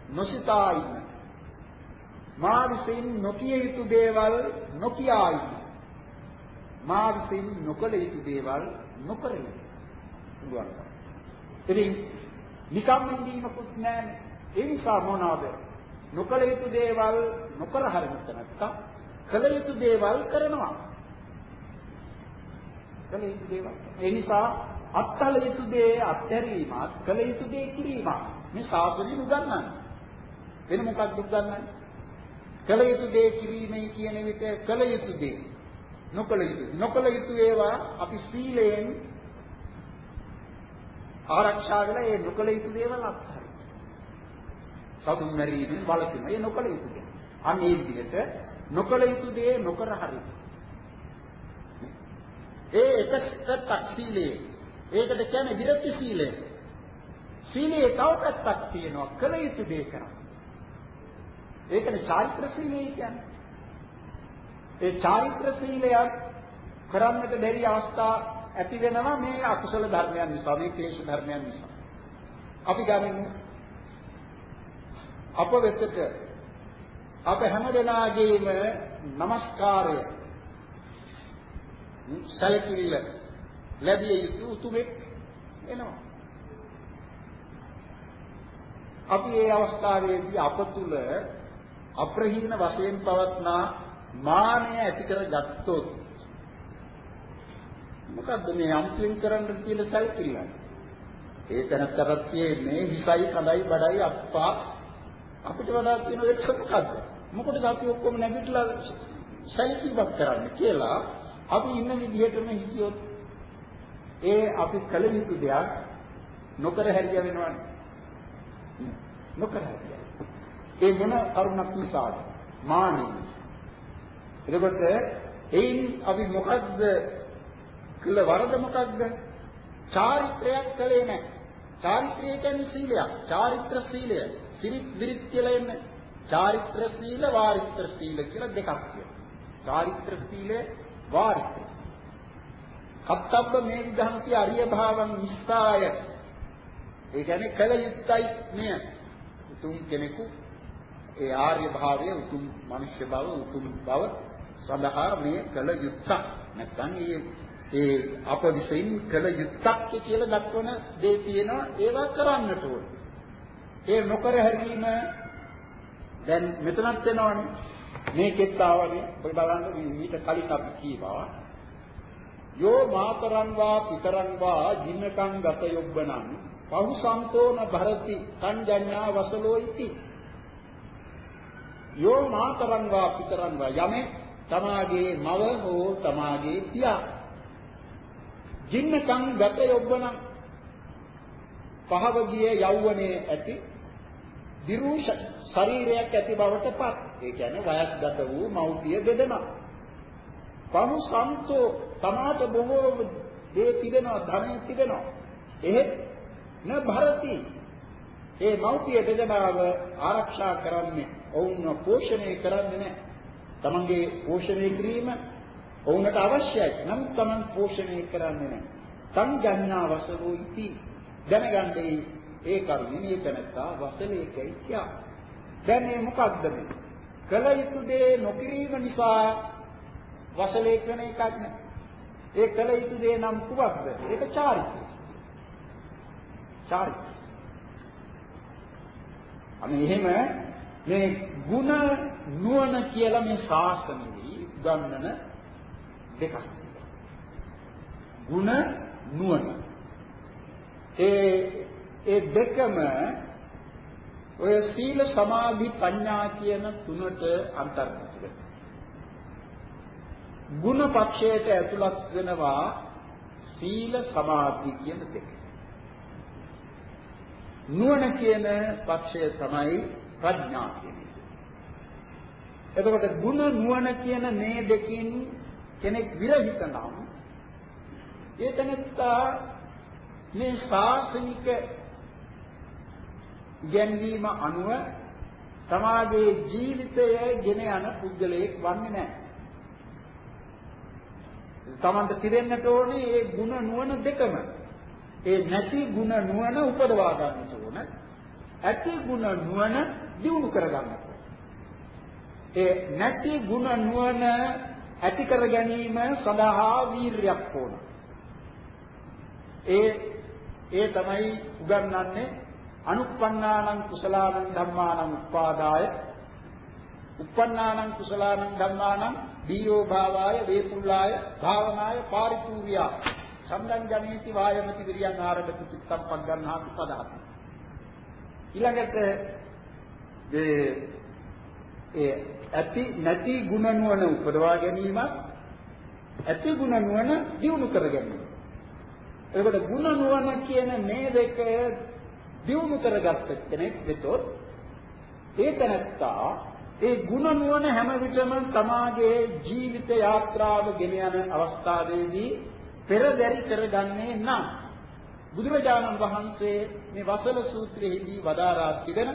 නොසිතා ඉන්න. මා විසින් නොකිය යුතු දේවල් නොකියා ඉන්න. මා විසින් නොකළ යුතු දේවල් නොකර ඉන්න. පුළුවන්. ඉතින් නිකම් ඉඳීමකුත් නැහැ. ඒ නිසා මොනවාද? නොකළ යුතු දේවල් නොකර හරිනත් නැත්තම් කළ යුතු දේවල් කරනවා. කළ යුතු දේවල්. ඒ නිසා අත්හල යුතු දේ අත්හැරීමත් කළ යුතු දේ කිරීමත් මේ සාසනෙ උගන්වන්නේ. වෙන මොකක්ද උගන්වන්නේ? කළ යුතු දේ කිරීමයි කියන විට කළ යුතු දේ නොකළ යුතු නොකළ යුතු ඒවා අපි සීලයෙන් ආරක්ෂා කරලා ඒ නොකළ යුතු දේවල් අත්හරිනවා. සතුන් මැරීමෙන් වළකින. ඒ නොකළ යුතු දේ. අන්න ඒ විදිහට නොකළ යුතු දේ නොකර හරින. ඒ එකකට සීලේ. ඒකට කියන්නේ විරති සීලය. සීලේ තව පැත්තක් තියෙනවා. කළ යුතු දේ කරා. ඒකනේ චාරිත්‍ර සීලය කියන්නේ. ඒ චාරිත්‍ර සීලය කරන්නට බැරි අවස්ථා ඇති වෙනවා මේ අකුසල ධර්මයන් නිසා, මේ ක්ලේශ ධර්මයන් නිසා. අපි ගනිමු අප වෙතට අප හැම දෙනාගේම নমස්කාරය සැලකිල්ල ලැබිය යුතු උතුමෙක් එනවා. අපි මේ අවස්ථාවේදී අප තුල අප්‍රහීන වශයෙන් පවත්නා මානය ඇති කර ගත්තොත් මොකද්ද මේ අම්පින් කරන්න කියලා සැලකිල්ල? ඒ තැනතරත් තියෙන්නේ හිසයි කඳයි බඩයි අප්පා අපිට වඩා තියෙන එක මොකද්ද? මොකටද අපි ඔක්කොම නැගිටලා සැලකිලිමත් කරන්නේ කියලා අපි ඉන්න විදිහටම හිතියොත් ඒ අපි කල යුතු දෙයක් නොකර හැරිය වෙනවනේ. නොකර හැරිය. ඒ මොන කරුණක් නිසාද? මානෙ. එතකොට එයින් අපි මොකද්ද කළ වරද මොකද්ද? චාරිත්‍රයක් කළේ නැහැ. චාරිත්‍රය කියන්නේ සීලයක්. චාරිත්‍ර සීලය. සිරිත් විරිත් කියලා එන්නේ. චාරිත්‍ර සීල වාරිත්‍ර සීල කියලා දෙකක් තියෙනවා. චාරිත්‍ර සීලය වාරිත්‍ර. කත්තබ්බ මේ විධානති අරිය භාවං නිස්සාය. ඒ කියන්නේ කල යුත්තයි මෙය. උතුම් කෙනෙකු ඒ ආර්ය භාවය උතුම් මනුෂ්‍ය බව උතුම් බව සඳහා මේ කළ යුත්තක් නැත්නම් මේ ඒ අප විසින් කළ යුත්තක් කියලා දක්වන දේ තියෙනවා ඒවා කරන්නට ඕන. ඒ නොකර හැරීම දැන් මෙතනත් වෙනවනේ. මේකෙත් ආවනේ. ඔය බලන්න මීට කලින් අපි කීවා යෝ මාතරං වා පිතරං වා ජින්නකං ගත යොබ්බනං පහු සම්තෝන භරති සංජඤ්ඤා වසලෝ ඉති. යෝ මාතරං වා පිතරං වා යමේ තමාගේ මව හෝ තමාගේ පියා. ජින්නකං ගත යොබ්බනං පහව ගිය යෞවනයේ ඇති දිරුෂ ශරීරයක් ඇති බවට පත්. ඒ කියන්නේ වයස්ගත වූ මව්පිය දෙදෙනා. පහු සම්තෝ තමාට බොහෝ දේ තිබෙනවා ධනෙ තිබෙනවා. එහෙත් න භරති. ඒ මෞපිය දෙදෙනාව ආරක්ෂා කරන්නේ ඔවුන්ව පෝෂණය කරන්නේ නැහැ. තමන්ගේ පෝෂණය කිරීම ඔවුන්ට අවශ්‍යයි. නම් තමන් පෝෂණය කරන්නේ නැහැ. සංජඤ්ඤා වසවෝ ඉති. දැනගන්නේ ඒ කරුණේ මේ තැනත්තා වසලේකයි කියා. දැන් මේ මොකක්ද මේ? කල යුතු දේ නොකිරීම නිසා වසලේක වෙන එකක් නෑ ඒ කල යුතු දේ නම් කුමක්ද ඒක චාරිත්‍රය චාරිත්‍රය අනේ එහෙම මේ ಗುಣ නුවණ කියලා මේ ශාස්ත්‍රෙහි උගන්වන දෙකක්. ಗುಣ නුවණ. ඒ ඒ දෙකම ඔය සීල සමාධි ප්‍රඥා කියන තුනට අන්තර්ගත වෙනවා. ಗುಣ පක්ෂයට ඇතුළත් වෙනවා සීල සමාධි කියන දෙක. නුවණ කියන පක්ෂය තමයි ප්‍රඥා කියන්නේ. එතකොට ಗುಣ නුවණ කියන මේ දෙකින් කෙනෙක් විරහිත නම් ඒ තැනත්තා මේ ශාසනික ගැන්වීම අනුව සමාජයේ ජීවිතය ගෙන යන පුද්ගලයෙක් වන්නේ නැහැ. තමන්ට පිරෙන්නට ඕනේ මේ ಗುಣ නුවණ දෙකම. ඒ නැති ಗುಣ නුවණ උපදවා ගන්නට ඕන. ඇති ಗುಣ නුවණ දියුණු කර ගන්නට ඕන. ඒ නැති ಗುಣ නුවණ ඇති කර ගැනීම සඳහා වීරියක් ඕන. ඒ ඒ තමයි උගන්වන්නේ අනුප්පන්නානං කුසලානං ධම්මානං උපාදාය උප්පන්නානං කුසලානං ධම්මානං දීයෝ භාවාය වේපුල්ලාය භාවනාය පාරිපූර්ණියා සම්දං ජනීති වායමති විරියන් ආරබ්ධ චිත්තම් පග්ගන්හාති පදහති ඊළඟට ඒ ඒ ඇති නැති ගුණ නුවණ උපදවා ගැනීමත් ඇති ගුණ නුවණ දියුණු කර ගැනීම. ඒකට ගුණ නුවණ කියන මේ දෙක දියුණු කරගත්ත කෙනෙක් වෙතොත් ඒ තනත්තා ඒ ಗುಣ නුවණ හැම විටම තමාගේ ජීවිත යාත්‍රාව ගෙන යන අවස්ථාවේදී පෙරදරි කරගන්නේ නම් බුදුරජාණන් වහන්සේ මේ වසල සූත්‍රයේදී වදාරා තිබෙන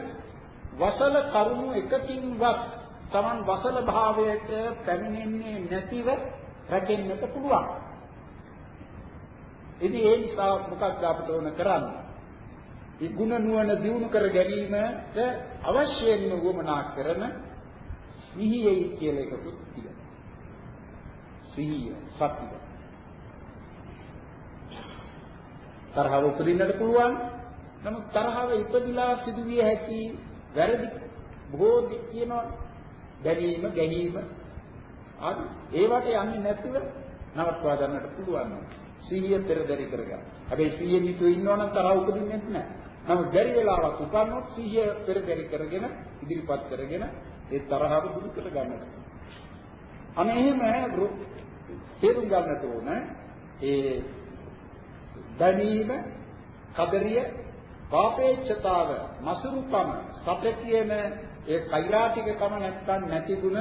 වසල කරුණු එකකින්වත් Taman වසල භාවයට පැමිණෙන්නේ නැතිව රැකෙන්නට පුළුවන්. ඉතින් ඒ නිසා මොකක්ද අපිට ඕන කරන්නේ? මේ ಗುಣ නුවණ දියුණු කර ගැනීමට අවශ්‍යම වුමනා කරන සිහියයි කියලා එකකුත් තියෙනවා. සිහිය, සතිය. තරහව උපදින්නට පුළුවන්. නමුත් තරහව ඉපදිලා සිදුවිය හැකි වැරදි බොහෝ කියනවා දැනීම ගැනීම ආදි ඒවට යන්නේ නැතිව නවත්වා ගන්නට පුළුවන්. සිහිය පෙරදරි කරගන්න. හැබැයි සිහියෙන් යුතුව ඉන්නවනම් තරහ උපදින්නේ නැහැ. නමුත් බැරි වෙලාවක් උපන්නොත් සිහිය පෙරදරි කරගෙන ඉදිරිපත් කරගෙන ඒ තරහව දුරු කර ගන්නට. අනේ එහෙම තේරුම් ගන්නට ඕන ඒ දැනීම කදරිය පාපේච්ඡතාව මසුරුකම සත කියන ඒ කෛරාටිකකම නැත්තම් නැති ගුණ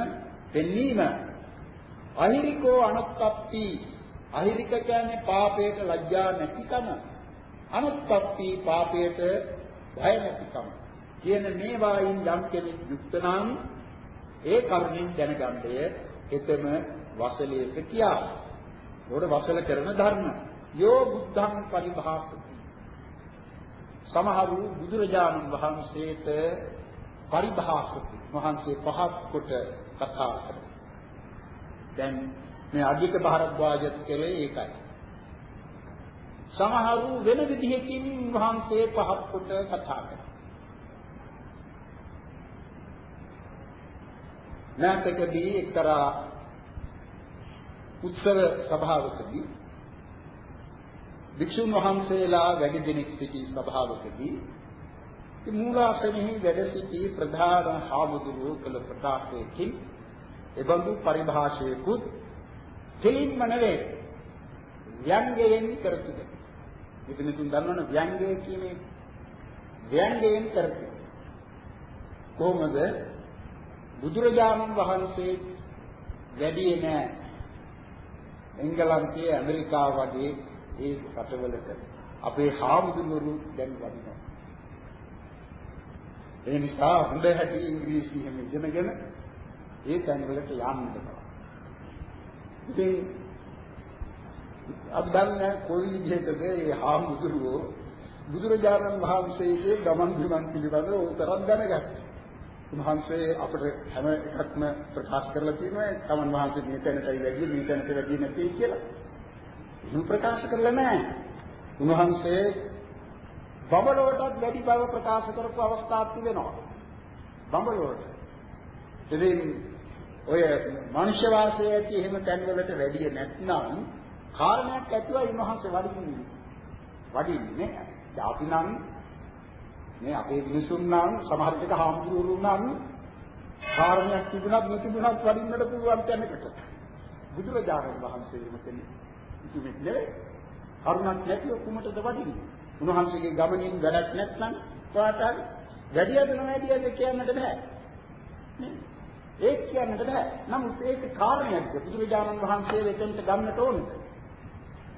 පෙන්වීම අහිරිකෝ අනුත්ප්පි අහිරික කියන්නේ පාපයට ලැජ්ජා නැතිකම. අනුත්ප්පි පාපයට භය නැතිකම. කියන මේ වායින් යම් කෙනෙක් යුක්ත නම් ඒ කරුණින් දැනගන්නය එතම වසලයක කියා. ඒකට වසල කරන ධර්ම. යෝ බුද්ධං පරිභාසති. සමහරු බුදුරජාණන් වහන්සේට පරිභාෂති වහන්සේ පහත් කොට කතා කරනවා. දැන් මේ අධික භාරද්වාජත් කරේ ඒකයි. සමහරු වෙන විදිහකින් වහන්සේ පහත් කොට කතා කරනවා. නැතකදී එක්තරා උත්සව සභාවකදී වික්ෂුන් වහන්සේලා වැඩි දෙනෙක් සිටි සභාවකදී මූලාසනෙහි වැඩ සිටි ප්‍රධාන හාමුදුරුවෝ කළ ප්‍රකාශයකින් එබඳු පරිභාෂයකුත් දෙලින්ම නෙවේ. ව්‍යංගයෙන් කරතිද ඉතින් දන්නවනේ ව්‍යංගය කියන්නේ ව්‍යංගයෙන් කරති කොහොමද? බුදුරජාණන් වහන්සේ වැඩි නෑ එංගලන්තයේ ඇමරිකාව වගේ ඒ රටවලට අපේ හාමුදුරුවෝ දැන් වදිනවා. ඒ නිසා හොඳ හැටි ඉංග්‍රීසි හැම ඉගෙනගෙන ඒ තැන්වලට යන්න බෑ. ඉතින් අපි දන්නේ කොයි විදිහටද මේ හාමුදුරුවෝ බුදුරජාණන් වහන්සේගේ ගමන් බිමන් පිළිබඳව උතරක් දැනගත්තා. උන්වහන්සේ අපිට හැම එකක්ම ප්‍රකාශ කරලා තියෙනවා තමන් වහන්සේ මේ තැනටයි වැඩි මේ තැනට වැඩි නැති කියලා. එහෙම ප්‍රකාශ කරලා නැහැ. උන්වහන්සේ බඹලොවටත් වැඩි බව ප්‍රකාශ කරපු අවස්ථාවක් තිබෙනවා. බඹලොවට. ඉතින් ඔය මනුෂ්‍ය වාසය ඇති එහෙම තැන්වලට වැඩි නැත්නම් කාරණයක් ඇතුවයි උන්වහන්සේ වඩින්නේ. වඩින්නේ අපි නම් මේ අපේ මිනිසුන් නම් සමහර විට හාමුදුරුවෝ නම් කාරණයක් තිබුණත් නැතිබුණත් වඩින්නට පුළුවන් තැනකට. බුදුරජාණන් වහන්සේ මෙතන කිසිමෙක් නෙවෙයි. කරුණක් නැතිව කුමටද වදින්නේ? උන්වහන්සේගේ ගමනින් වැඩක් නැත්නම් වාටාර වැඩියද නොවැඩියද කියන්නට බෑ. නේ? ඒක කියන්නට බෑ. නමුත් ඒක කාරණයක්ද බුදුරජාණන් වහන්සේ වෙතෙන්ට ගන්නට ඕනද?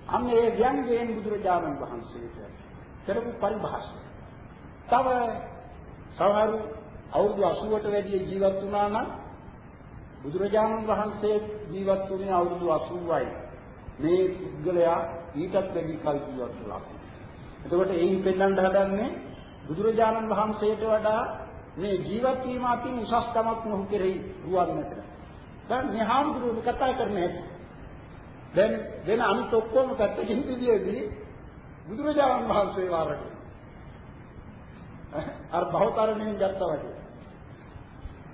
අන්න ඒ ව්‍යංගයෙන් බුදුරජාණන් වහන්සේට කරපු පරිභාෂය. තව සමහරු අවුරුදු 80ට වැඩි ජීවත් වුණා නම් බුදුරජාණන් වහන්සේ ජීවත් වුණේ අවුරුදු 80යි. මේ පුද්ගලයා ඊටත් වැඩි කල් ජීවත් වෙලා. එතකොට එයින් පෙන්වන්න හදන්නේ බුදුරජාණන් වහන්සේට වඩා මේ ජීවත් වීම අතින් උසස්කමක් නොහු කෙරෙහි රුවන්නට. දැන් මේ හාමුදුරුවෝ කතා කරන්නේ දැන් වෙන අනිත් ඔක්කොම පැත්තකින් තියදී බුදුරජාණන් වහන්සේ වාරට අර බහුතරණයෙන් ගත්තා වගේ.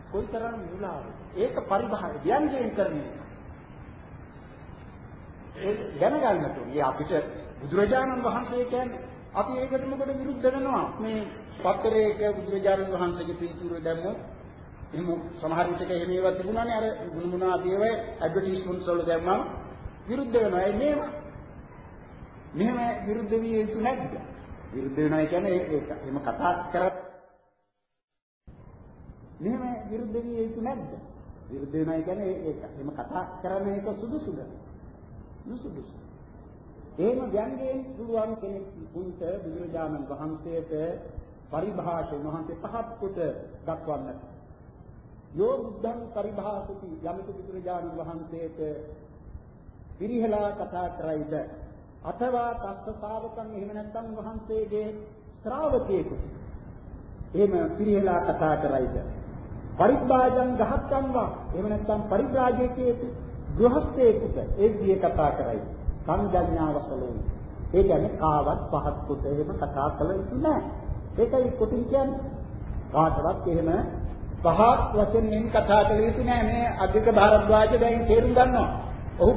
කොයිතරම් මුලාද? ඒක පරිභාෂ ව්‍යංජයෙන් කරන්නේ. ඒ දැනගන්නට ඕනේ. අපිට බුදුරජාණන් වහන්සේ කියන්නේ අපි ඒකට මොකද විරුද්ධ වෙනවා? මේ පත්තරයක බුදුරජාණන් වහන්සේගේ පිළිතුර දැම්මොත් එහෙම සමහර විටක එහෙම ඒවා තිබුණානේ අර ගුණමුණ ආදී ඒවා ඇඩ්වර්ටයිස්මන්ට්ස් වල දැම්මම විරුද්ධ වෙනවා. ඒ මේව මෙහෙම විරුද්ධ විය යුතු නැද්ද? විරුද්ධ වෙනවා කියන්නේ ඒක. එහෙම කතා කර මෙහෙම විරුද්ධ විය යුතු නැද්ද? විරුද්ධ වෙනවා කියන්නේ ඒක. එහෙම කතා කරන එක සුදුසුද? නුසුදුසු. එහෙම යන්නේ පුළුවන් කෙනෙක් උන්ට බුදුරජාණන් වහන්සේට පරිභාෂය වහන්සේ පහත් කොට දක්වන්නට. යෝ බුද්ධං පරිභාසති යමිත බුදුරජාණන් වහන්සේට පිරිහලා කතා කරයිද අथवा තස්ස ශාවකන් එහෙම නැත්නම් වහන්සේගේ ශ්‍රාවකයෙකු. එහෙම පිරිහලා කතා කරයිද? පරිබ්බාජං ගහක්කම් වා එහෙම නැත්නම් පරිබ්‍රාජකයෙකු ගෘහස්ථයෙකුට ඒ විදිහේ කතා කරයි. සංජඤ්ඤාවසලෝ ඒ කියන්නේ කාවත් පහත් කොට එහෙම කතා කළ යුතු නැහැ ඒකයි කොටින් කියන්නේ. කාටවත් එහෙම පහත් වශයෙන් කතා කළ යුතු නැහැ මේ අධික භාරද්වාජ දැන් තේරුම් ගන්නවා. ඔහු